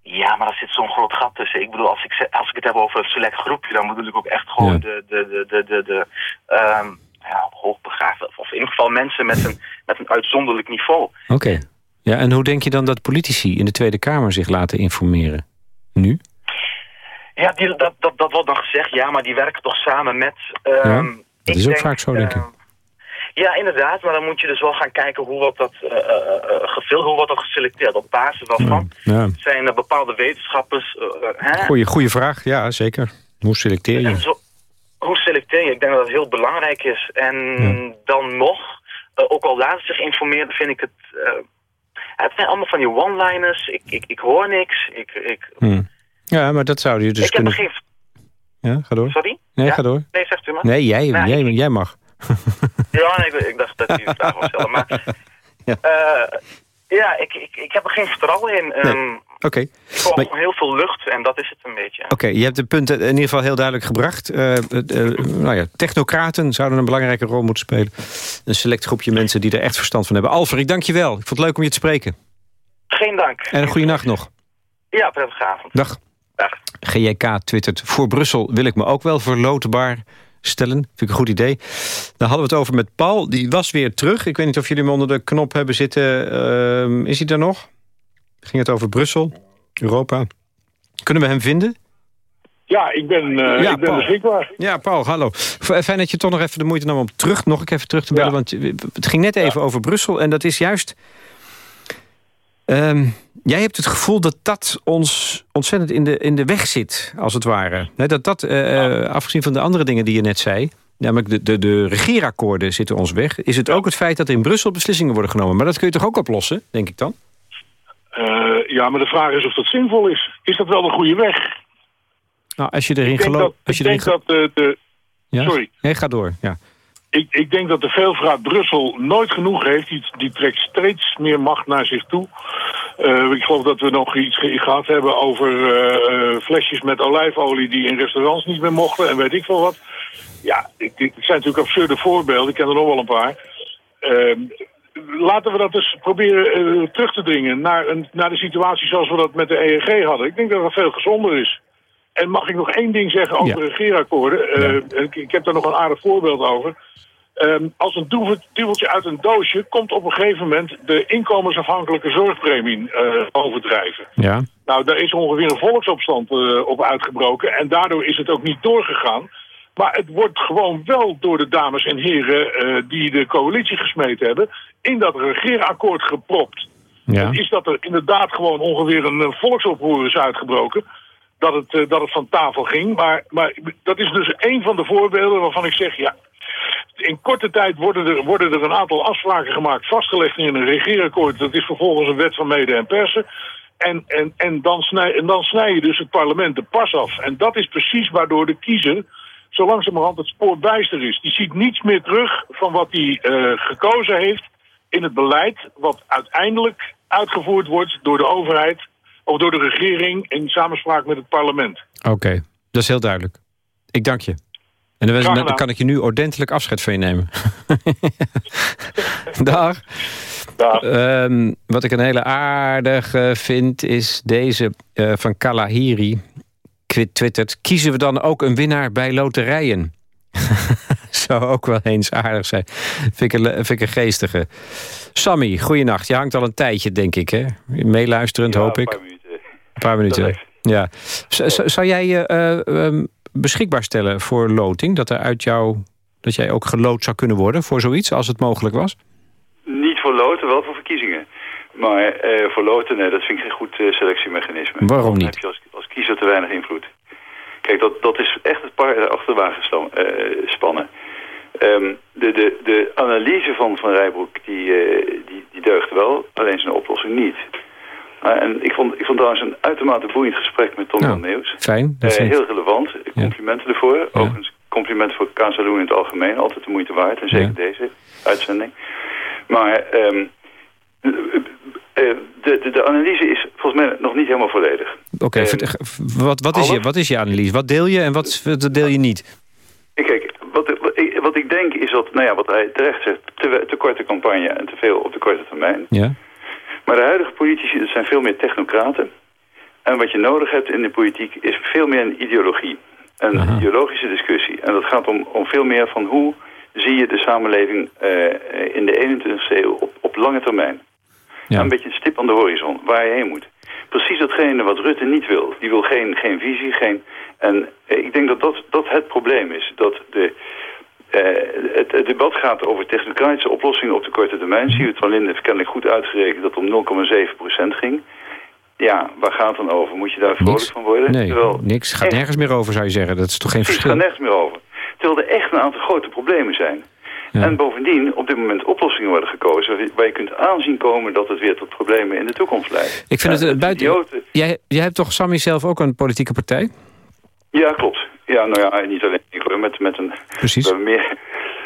Ja, maar er zit zo'n groot gat tussen. Ik bedoel, als ik, als ik het heb over een select groepje, dan bedoel ik ook echt gewoon Ja. de, de, de, de, de, de ehm, ja, hoogbegaafde, of, of in ieder geval mensen met een, met een uitzonderlijk niveau. Oké. Ja, en hoe denk je dan dat politici in de Tweede Kamer zich laten informeren? Nu? Ja, die, dat, dat, dat wordt dan gezegd, ja, maar die werken toch samen met... ehm, Ja, dat is ook vaak zo, denk ik. ehm, ja, inderdaad, maar dan moet je dus wel gaan kijken hoe wordt dat uh, hoe wordt dat geselecteerd. Op basis waarvan Ja. zijn er bepaalde wetenschappers... Goeie, goeie vraag, ja, zeker. Hoe selecteer je? Hoe selecteer je? Ik denk dat het heel belangrijk is. En Ja. dan nog, eh, ook al ze zich informeren, vind ik het... eh, het zijn allemaal van die one-liners. Ik, ik, ik hoor niks. Ik, ik, Hm. Ja, maar dat zou je dus ik heb er kunnen... geen... Ja, ga door. Sorry? Nee, Ja? ga door. Nee, zegt u maar. Nee, jij, Nou, jij, ik- jij mag. Ja, nee, ik, ik dacht dat u een vraag wou stellen. Maar Ja. ja, ja ik, ik, ik heb er geen vertrouwen in. Ehm Oké. Ik hoor Maar- gewoon heel veel lucht en dat is het een beetje. Oké, je hebt de punten in ieder geval heel duidelijk gebracht. Eh, eh, eh, nou ja, technocraten zouden een belangrijke rol moeten spelen. Een select groepje mensen die er echt verstand van hebben. Alver, ik dank je wel. Ik vond het leuk om je te spreken. Geen dank. En een goede nacht nog. Ja, prettige avond. Dag. Dag. GJK twittert... voor Brussel wil ik me ook wel verlootbaar stellen. Vind ik een goed idee. Dan hadden we het over met Paul. Die was weer terug. Ik weet niet of jullie hem onder de knop hebben zitten. Ehm, is hij er nog? Ging het over Brussel, Europa. Kunnen we hem vinden? Ja, ik ben, eh, Ja, ik ben beschikbaar. Ja, Paul, hallo. F- Fijn dat je toch nog even de moeite nam om terug, nog even terug te bellen. Ja. Want het ging net even over Brussel. En dat is juist... Ehm, jij hebt het gevoel dat dat ons ontzettend in de, in de weg zit, als het ware. Dat dat, eh, eh, afgezien van de andere dingen die je net zei... namelijk de, de, de regeerakkoorden zitten ons weg... is het ook het feit dat in Brussel beslissingen worden genomen. Maar dat kun je toch ook oplossen, denk ik dan? Eh, ja, maar de vraag is of dat zinvol is. Is dat wel de goede weg? Nou, als je erin gelooft... ik denk dat eh, de, ja? sorry. Nee, ga door, ja. ik, ik denk dat de veelvraat Brussel nooit genoeg heeft. Die, die trekt steeds meer macht naar zich toe. Eh, ik geloof dat we nog iets ge- gehad hebben over flesjes met olijfolie die in restaurants niet meer mochten en weet ik veel wat. Ja, het zijn natuurlijk absurde voorbeelden. Ik ken er nog wel een paar. Ehm, laten we dat dus proberen eh, terug te dringen naar, een, naar de situatie zoals we dat met de EEG hadden. Ik denk dat dat veel gezonder is. En mag ik nog één ding zeggen over Ja. de regeerakkoorden? Eh, ik, ik heb daar nog een aardig voorbeeld over. Ehm, als een duvel- duveltje uit een doosje komt op een gegeven moment de inkomensafhankelijke zorgpremie eh, overdrijven. Ja. Nou, daar is ongeveer een volksopstand op uitgebroken. En daardoor is het ook niet doorgegaan. Maar het wordt gewoon wel door de dames en heren eh, die de coalitie gesmeed hebben... in dat regeerakkoord gepropt. Ja. Is dat er inderdaad gewoon ongeveer een volksoproer is uitgebroken. Dat het, eh, dat het van tafel ging. Maar, maar dat is dus een van de voorbeelden waarvan ik zeg... ja, in korte tijd worden er, worden er een aantal afspraken gemaakt... vastgelegd in een regeerakkoord. Dat is vervolgens een wet van mede en persen. En, en, en, dan snij, en dan snij je dus het parlement de pas af. En dat is precies waardoor de kiezer zo langzamerhand het spoor bijster is. Die ziet niets meer terug van wat hij eh, gekozen heeft in het beleid... wat uiteindelijk uitgevoerd wordt door de overheid... of door de regering in samenspraak met het parlement. Oké, dat is heel duidelijk. Ik dank je. En dan, wens- kan ik je nu ordentelijk afscheid van je nemen. Dag. Dag. Ehm, wat ik een hele aardige vind is deze eh, van Kalahiri. Twittert. Kiezen we dan ook een winnaar bij loterijen? Zou ook wel eens aardig zijn. Vind ik een, vind ik een geestige. Sammy, goeienacht. Je hangt al een tijdje, denk ik, hè? Meeluisterend, hoop ik. Een paar minuten. Een paar minuten. Ja. Z- zou jij je eh, ehm, beschikbaar stellen voor loting? Dat, er uit jou, dat jij ook geloot zou kunnen worden voor zoiets, als het mogelijk was? Niet voor loten, wel voor verkiezingen. Maar eh, voor loten, nee, dat vind ik geen goed eh, selectiemechanisme. Waarom niet? Kiezer te weinig invloed. Kijk, dat, dat is echt het paard achter de wagen eh, spannen. Ehm, de, de, de analyse van Van Rijbroek, die, eh, die, die deugt wel, alleen zijn oplossing niet. Ah, en ik vond, ik vond trouwens een uitermate boeiend gesprek met Tom Nou, van Nieuws. Fijn. Dat Eh, ik- heel relevant. Complimenten ervoor. Ook een compliment voor Kansaloen in het algemeen. Altijd de moeite waard. En zeker Ja. deze uitzending. Maar ehm, eh, eh, de, de, de analyse is volgens mij nog niet helemaal volledig. Oké, Ehm, vert- wat, wat, is je, wat is je analyse? Wat deel je en wat, wat deel je niet? Kijk, wat, wat, ik, denk is dat, nou ja, wat hij terecht zegt, te, te korte campagne en te veel op de korte termijn. Ja. Maar de huidige politici, dat zijn veel meer technocraten. En wat je nodig hebt in de politiek is veel meer een ideologie. Een Aha. ideologische discussie. En dat gaat om, om veel meer van hoe zie je de samenleving eh, in de 21ste eeuw op, op lange termijn. Ja. Een beetje een stip aan de horizon, waar je heen moet. Precies datgene wat Rutte niet wil. Die wil geen, geen visie, geen... En eh, ik denk dat, dat dat het probleem is. Dat de, eh, het, het debat gaat over technocratische oplossingen op de korte termijn. Siewert van Linden heeft kennelijk goed uitgerekend dat het om 0,7% ging. Ja, waar gaat het dan over? Moet je daar vrolijk Niks. van worden? Nee, Terwijl niks. Gaat echt- nergens meer over, zou je zeggen. Dat is toch geen Precies, het verschil? gaat nergens meer over. Terwijl er echt een aantal grote problemen zijn. Ja. En bovendien op dit moment oplossingen worden gekozen... waar je kunt aanzien komen dat het weer tot problemen in de toekomst leidt. Ik vind Ja, het eh, buiten... idioten. Jij, jij hebt toch, Sammy, zelf ook een politieke partij? Ja, klopt. Ja, nou ja, niet alleen ik met, met een... Precies. Meer...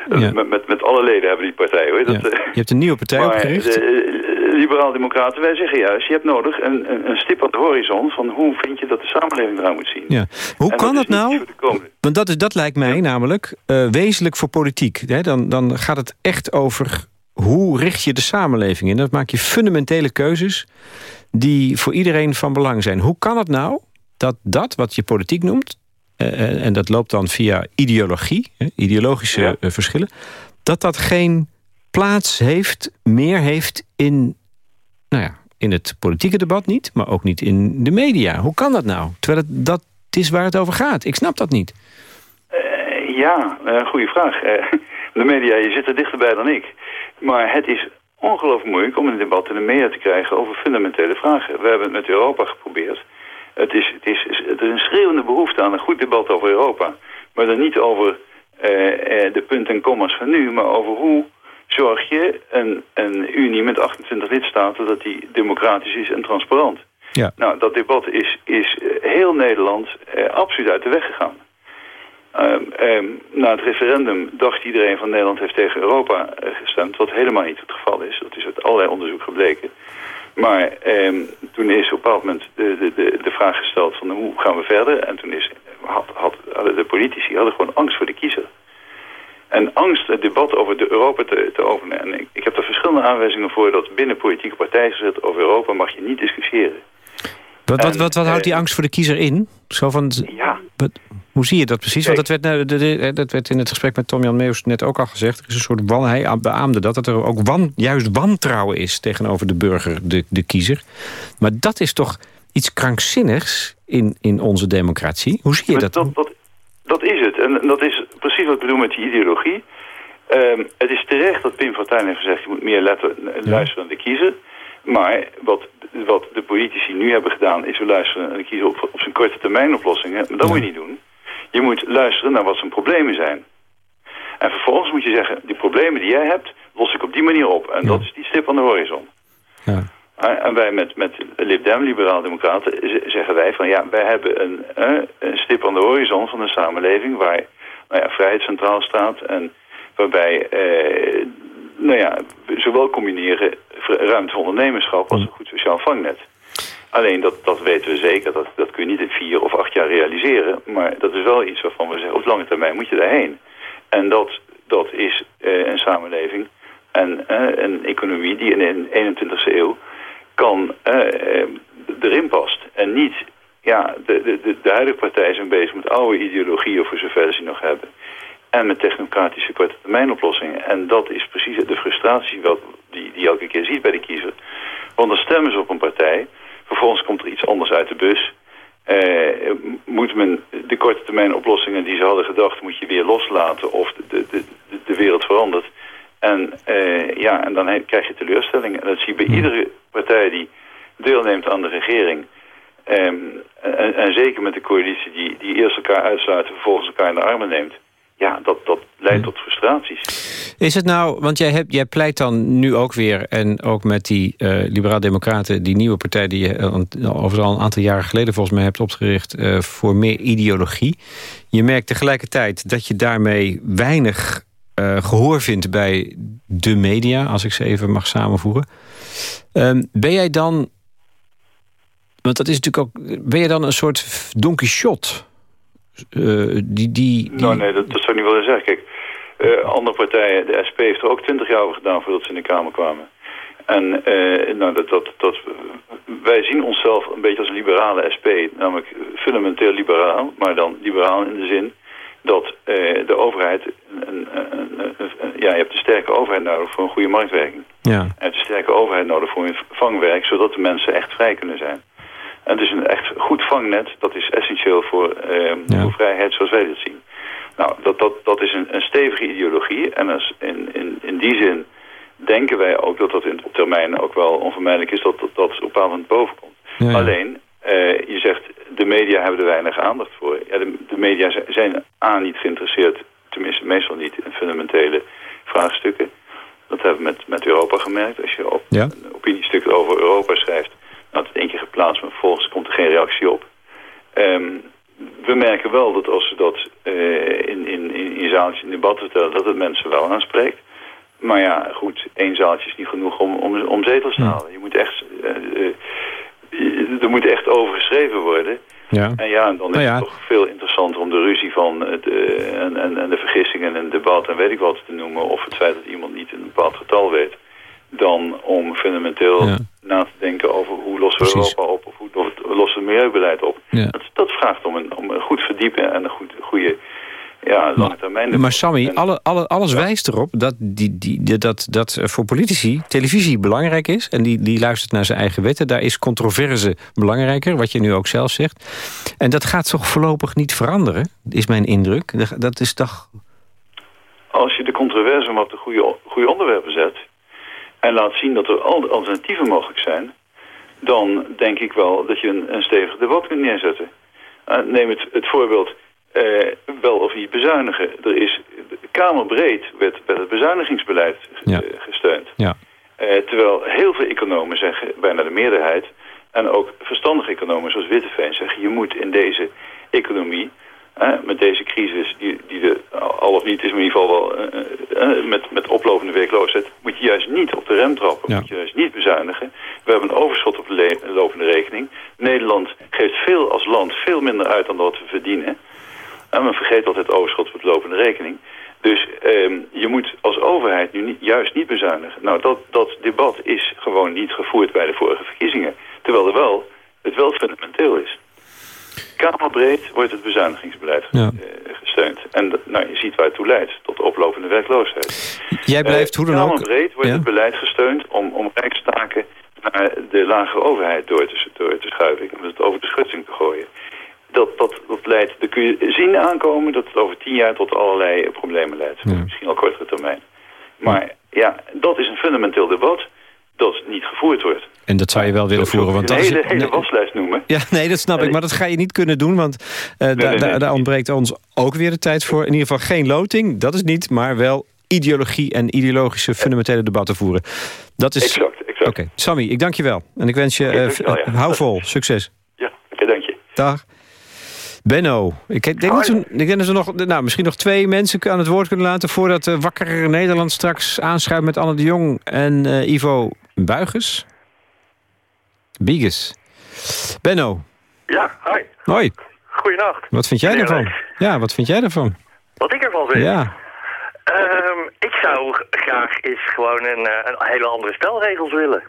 Ja. Met, met, met alle leden hebben die partij hoor. Dat, eh, Je hebt een nieuwe partij opgericht. de eh, liberaal-democraten, wij zeggen juist... je hebt nodig een, een, een stip aan de horizon... van hoe vind je dat de samenleving eruit moet zien. Ja. Hoe En kan dat nou? Want dat, is, dat lijkt mij namelijk eh, wezenlijk voor politiek. Hè? Dan, dan gaat het echt over hoe richt je de samenleving in. Dan maak je fundamentele keuzes die voor iedereen van belang zijn. Hoe kan het nou dat dat wat je politiek noemt... eh, eh, en dat loopt dan via ideologie, hè, ideologische Ja. verschillen... dat dat geen plaats heeft, meer heeft in, nou ja, in het politieke debat niet... maar ook niet in de media. Hoe kan dat nou? Terwijl het, dat is waar het over gaat. Ik snap dat niet. Eh, ja, een goede vraag. Eh, de media, je zit er dichterbij dan ik. Maar het is ongelooflijk moeilijk om een debat in de media te krijgen over fundamentele vragen. We hebben het met Europa geprobeerd. Het is, het is, het is een schreeuwende behoefte aan een goed debat over Europa. Maar dan niet over eh, eh, de punten en commas van nu, maar over hoe zorg je een, een unie met 28 lidstaten dat die democratisch is en transparant. Ja. Nou, dat debat is, is eh, heel Nederland eh, absoluut uit de weg gegaan. Ehm, ehm, na het referendum dacht iedereen van Nederland heeft tegen Europa eh, gestemd, wat helemaal niet het geval is. Dat is uit allerlei onderzoek gebleken. Maar ehm, toen is op een bepaald moment de, de, de, de vraag gesteld van hoe gaan we verder? En toen is, had, had, hadden de politici hadden gewoon angst voor de kiezer. En angst het debat over de Europa te, te openen. En ik, ik heb er verschillende aanwijzingen voor dat binnen politieke partijen gezet over Europa mag je niet discussiëren. Wat, wat, wat, wat houdt die eh, angst voor de kiezer in? Zo van, Ja, wat- hoe zie je dat precies? Want dat werd, nou, de- de- de- dat werd in het gesprek met Tom-Jan Meus net ook al gezegd. Er is een soort wan, hij beaamde dat, dat er ook wan, juist wantrouwen is tegenover de burger, de, de kiezer. Maar dat is toch iets krankzinnigs in, in onze democratie? Hoe zie je dat? Dat, dat, dat is het. En dat is precies wat ik bedoel met die ideologie. Ehm, het is terecht dat Pim Fortuyn heeft gezegd... je moet meer letten, luisteren naar de kiezer. Maar wat, wat de politici nu hebben gedaan... is we luisteren de kiezer op, op zijn korte termijn oplossingen. Maar dat moet je niet doen. Je moet luisteren naar wat zijn problemen zijn. En vervolgens moet je zeggen... die problemen die jij hebt, los ik op die manier op. En dat is die stip aan de horizon. Ja. Eh, En wij met, met Lib Dem, liberaal democraten, zeggen wij van ja, wij hebben een, eh, een stip aan de horizon van een samenleving waar nou ja, vrijheid centraal staat en waarbij eh, nou ja, we zowel combineren ruimte voor ondernemerschap als een goed sociaal vangnet. Alleen dat, dat weten we zeker, dat, dat kun je niet in vier of acht jaar realiseren, maar dat is wel iets waarvan we zeggen op lange termijn moet je daarheen. En dat, dat is eh, een samenleving en eh, een economie die in de 21ste eeuw kan eh, erin past. En niet, ja, de, de, de, de huidige partijen zijn bezig met oude ideologieën voor zover ze nog hebben. En met technocratische korte termijn oplossingen. En dat is precies de frustratie wat, die, die je elke keer ziet bij de kiezer. Want dan stemmen ze op een partij. Vervolgens komt er iets anders uit de bus. Eh, moet men de korte termijn oplossingen die ze hadden gedacht... moet je weer loslaten of de, de, de, de wereld verandert. En, eh, ja, en dan krijg je teleurstellingen. En dat zie je bij iedere partij die deelneemt aan de regering. Ehm, en, en zeker met de coalitie die, die eerst elkaar uitsluit... en vervolgens elkaar in de armen neemt. Ja, dat, dat leidt tot frustraties. Is het nou, want jij, hebt, jij pleit dan nu ook weer... en ook met die eh liberaal-democraten, die nieuwe partij... die je eh, overigens al een aantal jaren geleden volgens mij hebt opgericht... eh, voor meer ideologie. Je merkt tegelijkertijd dat je daarmee weinig eh, gehoor vindt... bij de media, als ik ze even mag samenvoegen. Ehm, ben jij dan... Want dat is natuurlijk ook... Ben je dan een soort Don Quixote... Eh, die, die, die... Nou nee, dat, dat zou ik niet willen zeggen. Kijk, eh, andere partijen, de SP heeft er ook twintig jaar over gedaan voordat ze in de Kamer kwamen. En eh, nou, dat, dat, dat, wij zien onszelf een beetje als een liberale SP, namelijk fundamenteel liberaal, maar dan liberaal in de zin dat de overheid, een, een, een- een- een- ja, je hebt een sterke overheid nodig voor een goede marktwerking. Ja. Je hebt een sterke overheid nodig voor een vangwerk, zodat de mensen echt vrij kunnen zijn. En dus een echt goed vangnet, dat is essentieel voor, eh, Ja. voor vrijheid zoals wij dat zien. Nou, dat, dat, dat is een, een stevige ideologie. En als in, in, in die zin denken wij ook dat dat in, op termijn ook wel onvermijdelijk is dat dat, dat op een bepaald moment boven komt. Ja, ja. Alleen, eh, je zegt, de media hebben er weinig aandacht voor. Ja, de, de media zi- zijn A niet geïnteresseerd, tenminste meestal niet, in fundamentele vraagstukken. Dat hebben we met, met Europa gemerkt. Als je op Ja. een opiniestuk over Europa schrijft, nou, het één keer geplaatst, maar vervolgens komt er geen reactie op. Ehm, we merken wel dat als we dat eh, in, in, in, in zaaltjes in debatten vertellen, dat het mensen wel aanspreekt. Maar ja, goed, één zaaltje is niet genoeg om, om, om zetels te halen. Je moet echt, eh, eh, er moet echt over geschreven worden. Ja. En ja, en dan is Nou ja. het toch veel interessanter om de ruzie van het, en, en, en de vergissingen en het debat en weet ik wat te noemen. Of het feit dat iemand niet een bepaald getal weet. Dan om fundamenteel Ja. na te denken over hoe lossen we. Europa op. Of hoe lossen we het milieubeleid op. Ja. Dat, dat vraagt om een, om een goed verdiepen en een goed, goede ja, lange termijn. Maar Sammy, En- alle, alle, alles wijst erop dat, die, die, dat, dat eh, voor politici televisie belangrijk is. En die, die luistert naar zijn eigen wetten. Daar is controverse belangrijker, wat je nu ook zelf zegt. En dat gaat toch voorlopig niet veranderen, is mijn indruk. Dat- Dat is toch... als je de controverse maar op de goede, goede onderwerpen zet... en laat zien dat er al alternatieven mogelijk zijn... dan denk ik wel dat je een, een stevig debat kunt neerzetten. Eh, neem het, het voorbeeld eh, wel of niet bezuinigen. Er is kamerbreed werd, werd het bezuinigingsbeleid Ja. eh, gesteund. Ja. Eh, terwijl heel veel economen zeggen, bijna de meerderheid... en ook verstandige economen zoals Witteveen zeggen... je moet in deze economie, met deze crisis... die, die er al of niet is, maar in ieder geval wel... eh, eh, eh, met, met oplopende werkloosheid... moet je juist niet op de rem trappen. Ja. Moet je juist niet bezuinigen. We hebben een overschot op de lopende rekening. Nederland geeft veel als land veel minder uit dan wat we verdienen... En men vergeet altijd overschot voor de lopende rekening. Dus ehm, je moet als overheid nu niet, juist niet bezuinigen. Nou, dat, dat debat is gewoon niet gevoerd bij de vorige verkiezingen. Terwijl er wel het wel fundamenteel is. Kamerbreed wordt het bezuinigingsbeleid Ja. eh, gesteund. En dat- nou, je ziet waar het toe leidt, tot oplopende werkloosheid. Jij blijft hoe dan ook... Kamerbreed wordt Ja? het beleid gesteund om, om rijkstaken naar de lagere overheid door te, door te schuiven. Om het over de schutting te gooien. Dat, dat, dat leidt, dan kun je zien aankomen dat het over tien jaar tot allerlei eh, problemen leidt. Misschien al kortere termijn. Maar ja, dat is een fundamenteel debat dat niet gevoerd wordt. En dat zou je wel willen voeren. Want een dat is hele, hele waslijst noemen. Ja, nee, dat snap ik. Maar dat ga je niet kunnen doen, want eh, da- nee, da- nee. daar ontbreekt ons ook weer de tijd voor. In ieder geval geen loting, dat is niet, maar wel ideologie en ideologische fundamentele debatten voeren. Dat is... Exact, exact. Oké, Sammy, ik dank je wel. En ik wens je, ja. hou vol, succes. Ja, oké, dank je. Dag. Benno, ik denk, dat we, ik denk dat we nog, nou, misschien nog twee mensen aan het woord kunnen laten... voordat uh, Wakker Nederland straks aanschuift met Anne de Jong en uh, Ivo Buiges. Bieges. Benno. Ja, hi. Hoi. Goedenacht. Wat vind jij ervan? Ja, wat vind jij ervan? Wat ik ervan vind? Ja. Um, ik zou graag eens gewoon een, uh, een hele andere spelregels willen.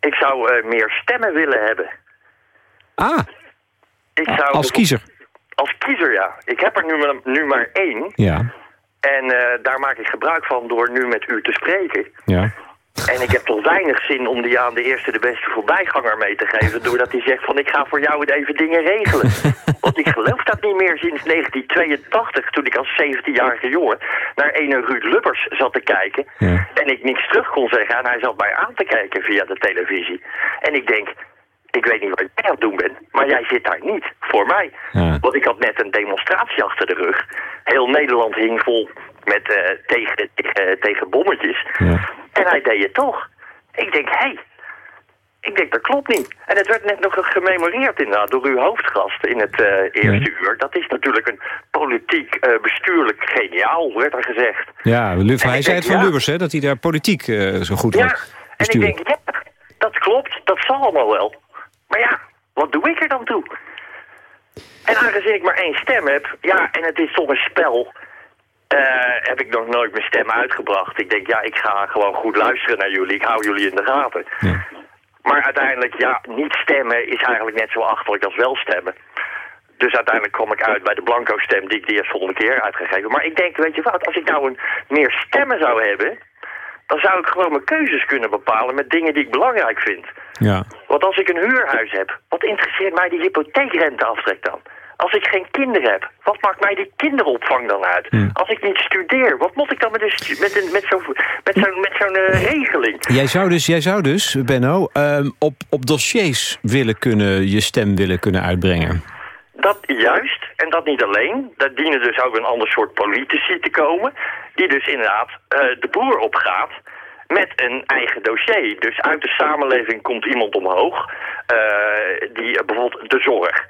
Ik zou uh, meer stemmen willen hebben. Ah, ik zou als kiezer? Als kiezer, ja. Ik heb er nu, maar, nu maar één. Ja. En uh, daar maak ik gebruik van door nu met u te spreken. Ja. En ik heb toch weinig zin om die aan de eerste de beste voorbijganger mee te geven... doordat hij zegt van ik ga voor jou even dingen regelen. Want ik geloof dat niet meer sinds 1982, toen ik als 17-jarige jongen... naar ene Ruud Lubbers zat te kijken. Ja. En ik niks terug kon zeggen en hij zat mij aan te kijken via de televisie. En ik denk, ik weet niet wat jij aan het doen bent, maar jij zit daar niet voor mij. Ja. Want ik had net een demonstratie achter de rug. Heel Nederland hing vol met, uh, tegen, tegen, tegen bommetjes. Ja. En hij deed het toch. Ik denk, hé, hey, ik denk dat klopt niet. En het werd net nog gememoreerd inderdaad door uw hoofdgast in het uh, eerste ja. uur. Dat is natuurlijk een politiek, uh, bestuurlijk geniaal, werd er gezegd. Ja, Luf, hij zei denk, het van ja. Lubbers, hè, dat hij daar politiek uh, zo goed ja. En ik denk, ja, dat klopt, dat zal allemaal wel. Maar ja, wat doe ik er dan toe? En aangezien ik maar één stem heb, ja, en het is toch een spel... Uh, heb ik nog nooit mijn stem uitgebracht. Ik denk, ja, ik ga gewoon goed luisteren naar jullie. Ik hou jullie in de gaten. Ja. Maar uiteindelijk, ja, niet stemmen is eigenlijk net zo achterlijk als wel stemmen. Dus uiteindelijk kom ik uit bij de blanco stem die ik de eerste volgende keer uitgegeven. Maar ik denk, weet je wat, als ik nou een, meer stemmen zou hebben... dan zou ik gewoon mijn keuzes kunnen bepalen met dingen die ik belangrijk vind. Ja. Want als ik een huurhuis heb, wat interesseert mij die hypotheekrenteaftrek dan? Als ik geen kinderen heb, wat maakt mij die kinderopvang dan uit? Hmm. Als ik niet studeer, wat moet ik dan met, een, met, een, met zo'n met zo'n met zo'n uh, regeling? Jij zou dus, jij zou dus Benno, um, op, op dossiers willen kunnen, je stem willen kunnen uitbrengen. Dat juist, en dat niet alleen. Daar dienen dus ook een ander soort politici te komen... die dus inderdaad uh, de boer opgaat met een eigen dossier. Dus uit de samenleving komt iemand omhoog, uh, die bijvoorbeeld de zorg...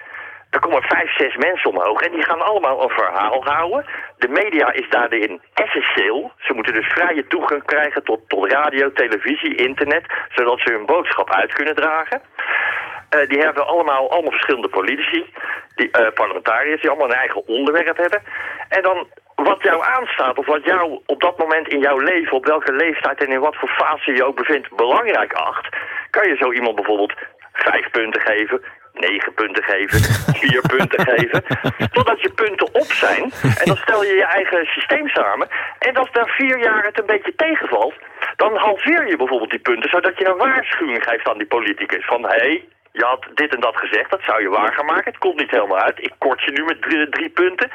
Er komen vijf, zes mensen omhoog en die gaan allemaal een verhaal houden. De media is daarin essentieel. Ze moeten dus vrije toegang krijgen tot, tot radio, televisie, internet... zodat ze hun boodschap uit kunnen dragen. Uh, die hebben allemaal, allemaal verschillende politici, die, uh, parlementariërs... die allemaal een eigen onderwerp hebben. En dan wat jou aanstaat of wat jou op dat moment in jouw leven... op welke leeftijd en in wat voor fase je ook bevindt belangrijk acht... kan je zo iemand bijvoorbeeld vijf punten geven negen punten geven, vier punten geven, totdat je punten op zijn. En dan stel je je eigen systeem samen. En als na vier jaar het een beetje tegenvalt, dan halveer je bijvoorbeeld die punten, zodat je een waarschuwing geeft aan die politicus. Van, hé, hey, je had dit en dat gezegd, dat zou je waar gaan maken. Het komt niet helemaal uit. Ik kort je nu met drie, drie punten.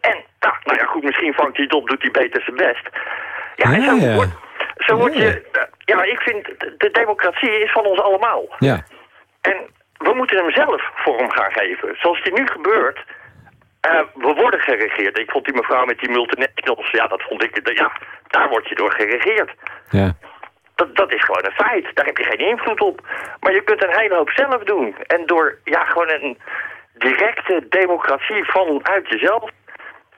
En, nou, nou ja, goed, misschien vangt hij het op, doet hij beter zijn best. Ja, en zo, ja. Zo word je... Ja, ik vind, de democratie is van ons allemaal. Ja. En we moeten hem zelf vorm gaan geven. Zoals die nu gebeurt, uh, we worden geregeerd. Ik vond die mevrouw met die multinationals, ja, dat vond ik, ja, daar word je door geregeerd. Ja. Dat, dat is gewoon een feit. Daar heb je geen invloed op. Maar je kunt een hele hoop zelf doen. En door, ja, gewoon een directe democratie vanuit jezelf.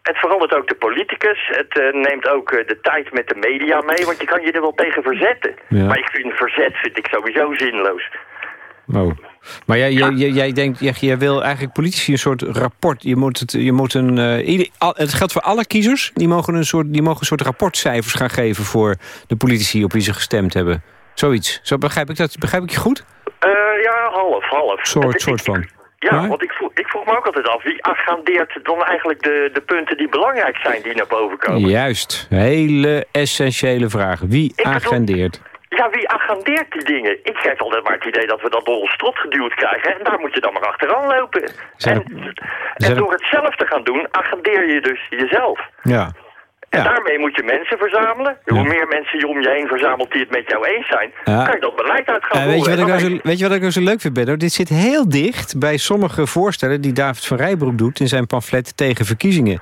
Het verandert ook de politicus. Het uh, neemt ook uh, de tijd met de media mee, want je kan je er wel tegen verzetten. Ja. Maar ik vind verzet vind ik sowieso zinloos. Oh. Maar jij, jij, jij, jij denkt, jij, jij wil eigenlijk politici een soort rapport. Je moet het, je moet een, uh, ieder, al, het geldt voor alle kiezers. Die mogen, een soort, die mogen een soort rapportcijfers gaan geven voor de politici op wie ze gestemd hebben. Zoiets. Zo begrijp ik dat? Begrijp ik je goed? Eh, ja, half, half. Soort, soort van. Ja, Maar? want ik vroeg, ik vroeg me ook altijd af, wie agendeert dan eigenlijk de, de punten die belangrijk zijn die naar boven komen? Juist. Hele essentiële vraag. Wie agendeert? Ja, wie agendeert die dingen? Ik krijg altijd maar het idee dat we dat door ons strot geduwd krijgen. En daar moet je dan maar achteraan lopen. En en er- door het zelf te gaan doen, agendeer je dus jezelf. Ja. En daarmee moet je mensen verzamelen. Hoe meer mensen je om je heen verzamelt die het met jou eens zijn... Kan je dat beleid uit gaan weet, je wat ik nou zo, weet je wat ik nou zo leuk vind, Benno? Dit zit heel dicht bij sommige voorstellen die David van Rijbroek doet... in zijn pamflet tegen verkiezingen.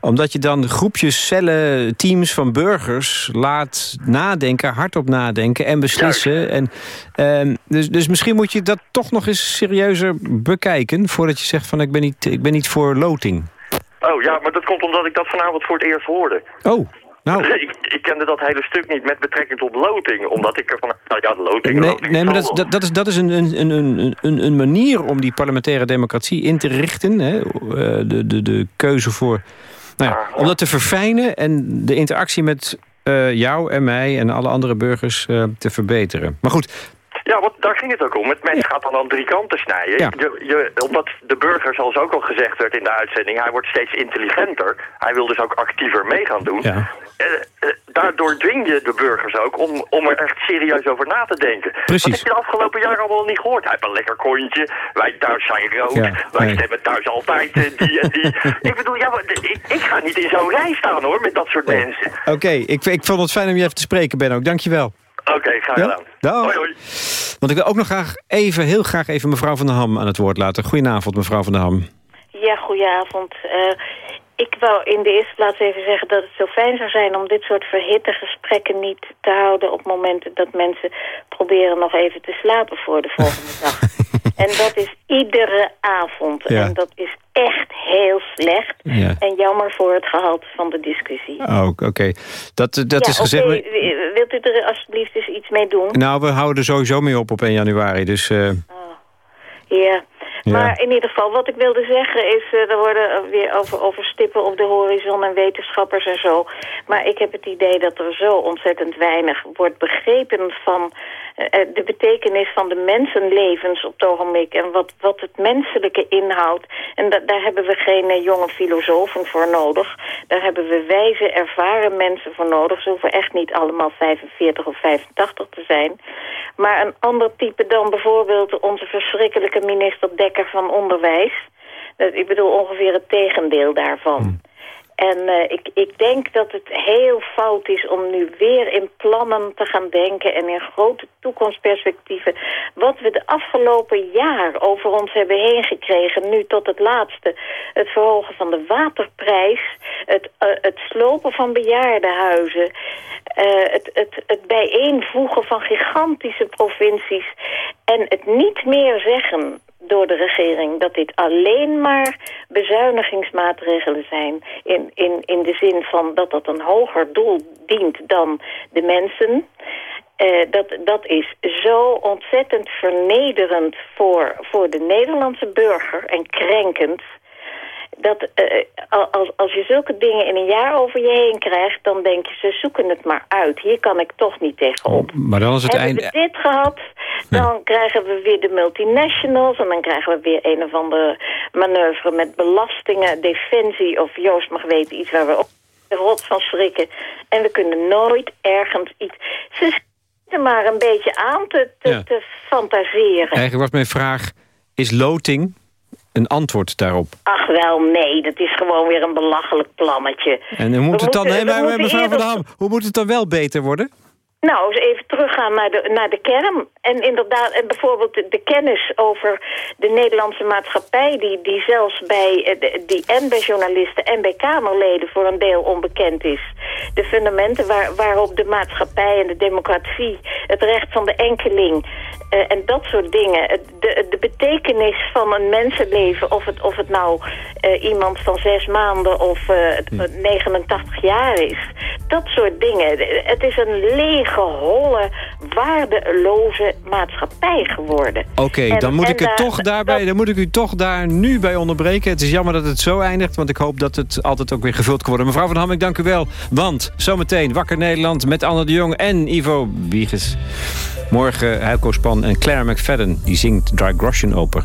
Omdat je dan groepjes, cellen, teams van burgers laat nadenken... hardop nadenken en beslissen. En, ehm, dus, dus misschien moet je dat toch nog eens serieuzer bekijken... voordat je zegt van ik ben niet, ik ben niet voor loting. Oh ja, maar dat komt omdat ik dat vanavond voor het eerst hoorde. Oh, nou... Ik, ik kende dat hele stuk niet met betrekking tot loting. Omdat ik er van... Nou ja, loting, Nee, loting nee maar dat, dat, dat is, dat is een, een, een, een, een, een manier om die parlementaire democratie in te richten. Hè? Eh, De, de, de keuze voor... Nou ja, om dat te verfijnen en de interactie met eh, jou en mij en alle andere burgers eh, te verbeteren. Maar goed, Ja, want daar ging het ook om. Het mens gaat dan aan drie kanten snijden. Ja. Je, je, omdat de burger, zoals ook al gezegd werd in de uitzending... hij wordt steeds intelligenter. Hij wil dus ook actiever mee gaan doen. Ja. Eh, eh, daardoor dwing je de burgers ook om, om er echt serieus over na te denken. Precies. Dat heb je de afgelopen jaren allemaal niet gehoord. Hij heeft een lekker kontje. Wij thuis zijn rood. Ja, Wij nee. stemmen thuis altijd eh, die en die. ik bedoel, ja, maar, ik, ik ga niet in zo'n rij staan hoor, met dat soort mensen. oké, ik, ik vond het fijn om je even te spreken, Benno. Dank je Oké, graag Ja? gedaan. Hoi, hoi. Want ik wil ook nog graag even, heel graag even mevrouw van der Ham aan het woord laten. Goedenavond, mevrouw van der Ham. Ja, goedenavond. Eh, ik wou in de eerste plaats even zeggen dat het zo fijn zou zijn om dit soort verhitte gesprekken niet te houden op momenten dat mensen proberen nog even te slapen voor de volgende dag. En dat is iedere avond. Ja. En dat is echt heel slecht. Ja. En jammer voor het gehalte van de discussie. Oh, oké. Dat, dat ja, is gezegd. maar- w- Wilt u er alsjeblieft eens iets mee doen? Nou, we houden er sowieso mee op op 1 januari. Dus eh, Ja. Ja. Maar in ieder geval, wat ik wilde zeggen is... eh, er worden eh, weer over, over stippen op de horizon en wetenschappers en zo. Maar ik heb het idee dat er zo ontzettend weinig wordt begrepen... van eh, eh, de betekenis van de mensenlevens op het ogenblik... en wat, wat het menselijke inhoudt. En da- daar hebben we geen eh, jonge filosofen voor nodig. Daar hebben we wijze, ervaren mensen voor nodig. Ze hoeven echt niet allemaal 45 of 85 te zijn. Maar een ander type dan bijvoorbeeld onze verschrikkelijke minister Dekker van Onderwijs. Ik bedoel ongeveer het tegendeel daarvan. En eh, ik, ik denk dat het heel fout is om nu weer in plannen te gaan denken... en in grote toekomstperspectieven... wat we de afgelopen jaar over ons hebben heen gekregen... nu tot het laatste. Het verhogen van de waterprijs... het, eh, het slopen van bejaardenhuizen... eh, het, het, het bijeenvoegen van gigantische provincies... en het niet meer zeggen door de regering dat dit alleen maar bezuinigingsmaatregelen zijn. In, in, in de zin van dat dat een hoger doel dient dan de mensen. Eh, dat, dat is zo ontzettend vernederend voor, voor de Nederlandse burger en krenkend. Dat eh, als, als je zulke dingen in een jaar over je heen krijgt, dan denk je, ze zoeken het maar uit. Hier kan ik toch niet tegenop. maar dan is het Hebben einde... we dit gehad, dan krijgen we weer de multinationals... en dan krijgen we weer een of andere manoeuvre met belastingen, defensie... of Joost mag weten, iets waar we ook de rot van schrikken. En we kunnen nooit ergens iets... Ze zitten maar een beetje aan te, te, Ja. te fantaseren. Eigenlijk was mijn vraag, is loting een antwoord daarop? Ach wel, nee, dat is gewoon weer een belachelijk plannetje. En hoe moet We het dan, moeten- nee, maar, mevrouw van eerder- Ham, hoe moet het dan wel beter worden? Nou, eens even teruggaan naar de, naar de kern. En inderdaad, en bijvoorbeeld de, de kennis over de Nederlandse maatschappij... die, die zelfs bij, eh, die en bij journalisten en bij Kamerleden voor een deel onbekend is. De fundamenten waar, waarop de maatschappij en de democratie... het recht van de enkeling eh, en dat soort dingen... De, de betekenis van een mensenleven... of het, of het nou eh, iemand van zes maanden of het- 89 jaar is... dat soort dingen. Het is een lege, holle, waardeloze maatschappij geworden. Oké, dan moet ik het daar- toch daarbij, dan moet ik u toch daar nu bij onderbreken. Het is jammer dat het zo eindigt, want ik hoop dat het altijd ook weer gevuld kan worden. Mevrouw van Ham, ik dank u wel. Want zometeen Wakker Nederland met Anne de Jong en Ivo Bieges. Morgen Heiko Span en Claire McFadden, die zingt Dry Groschen oper.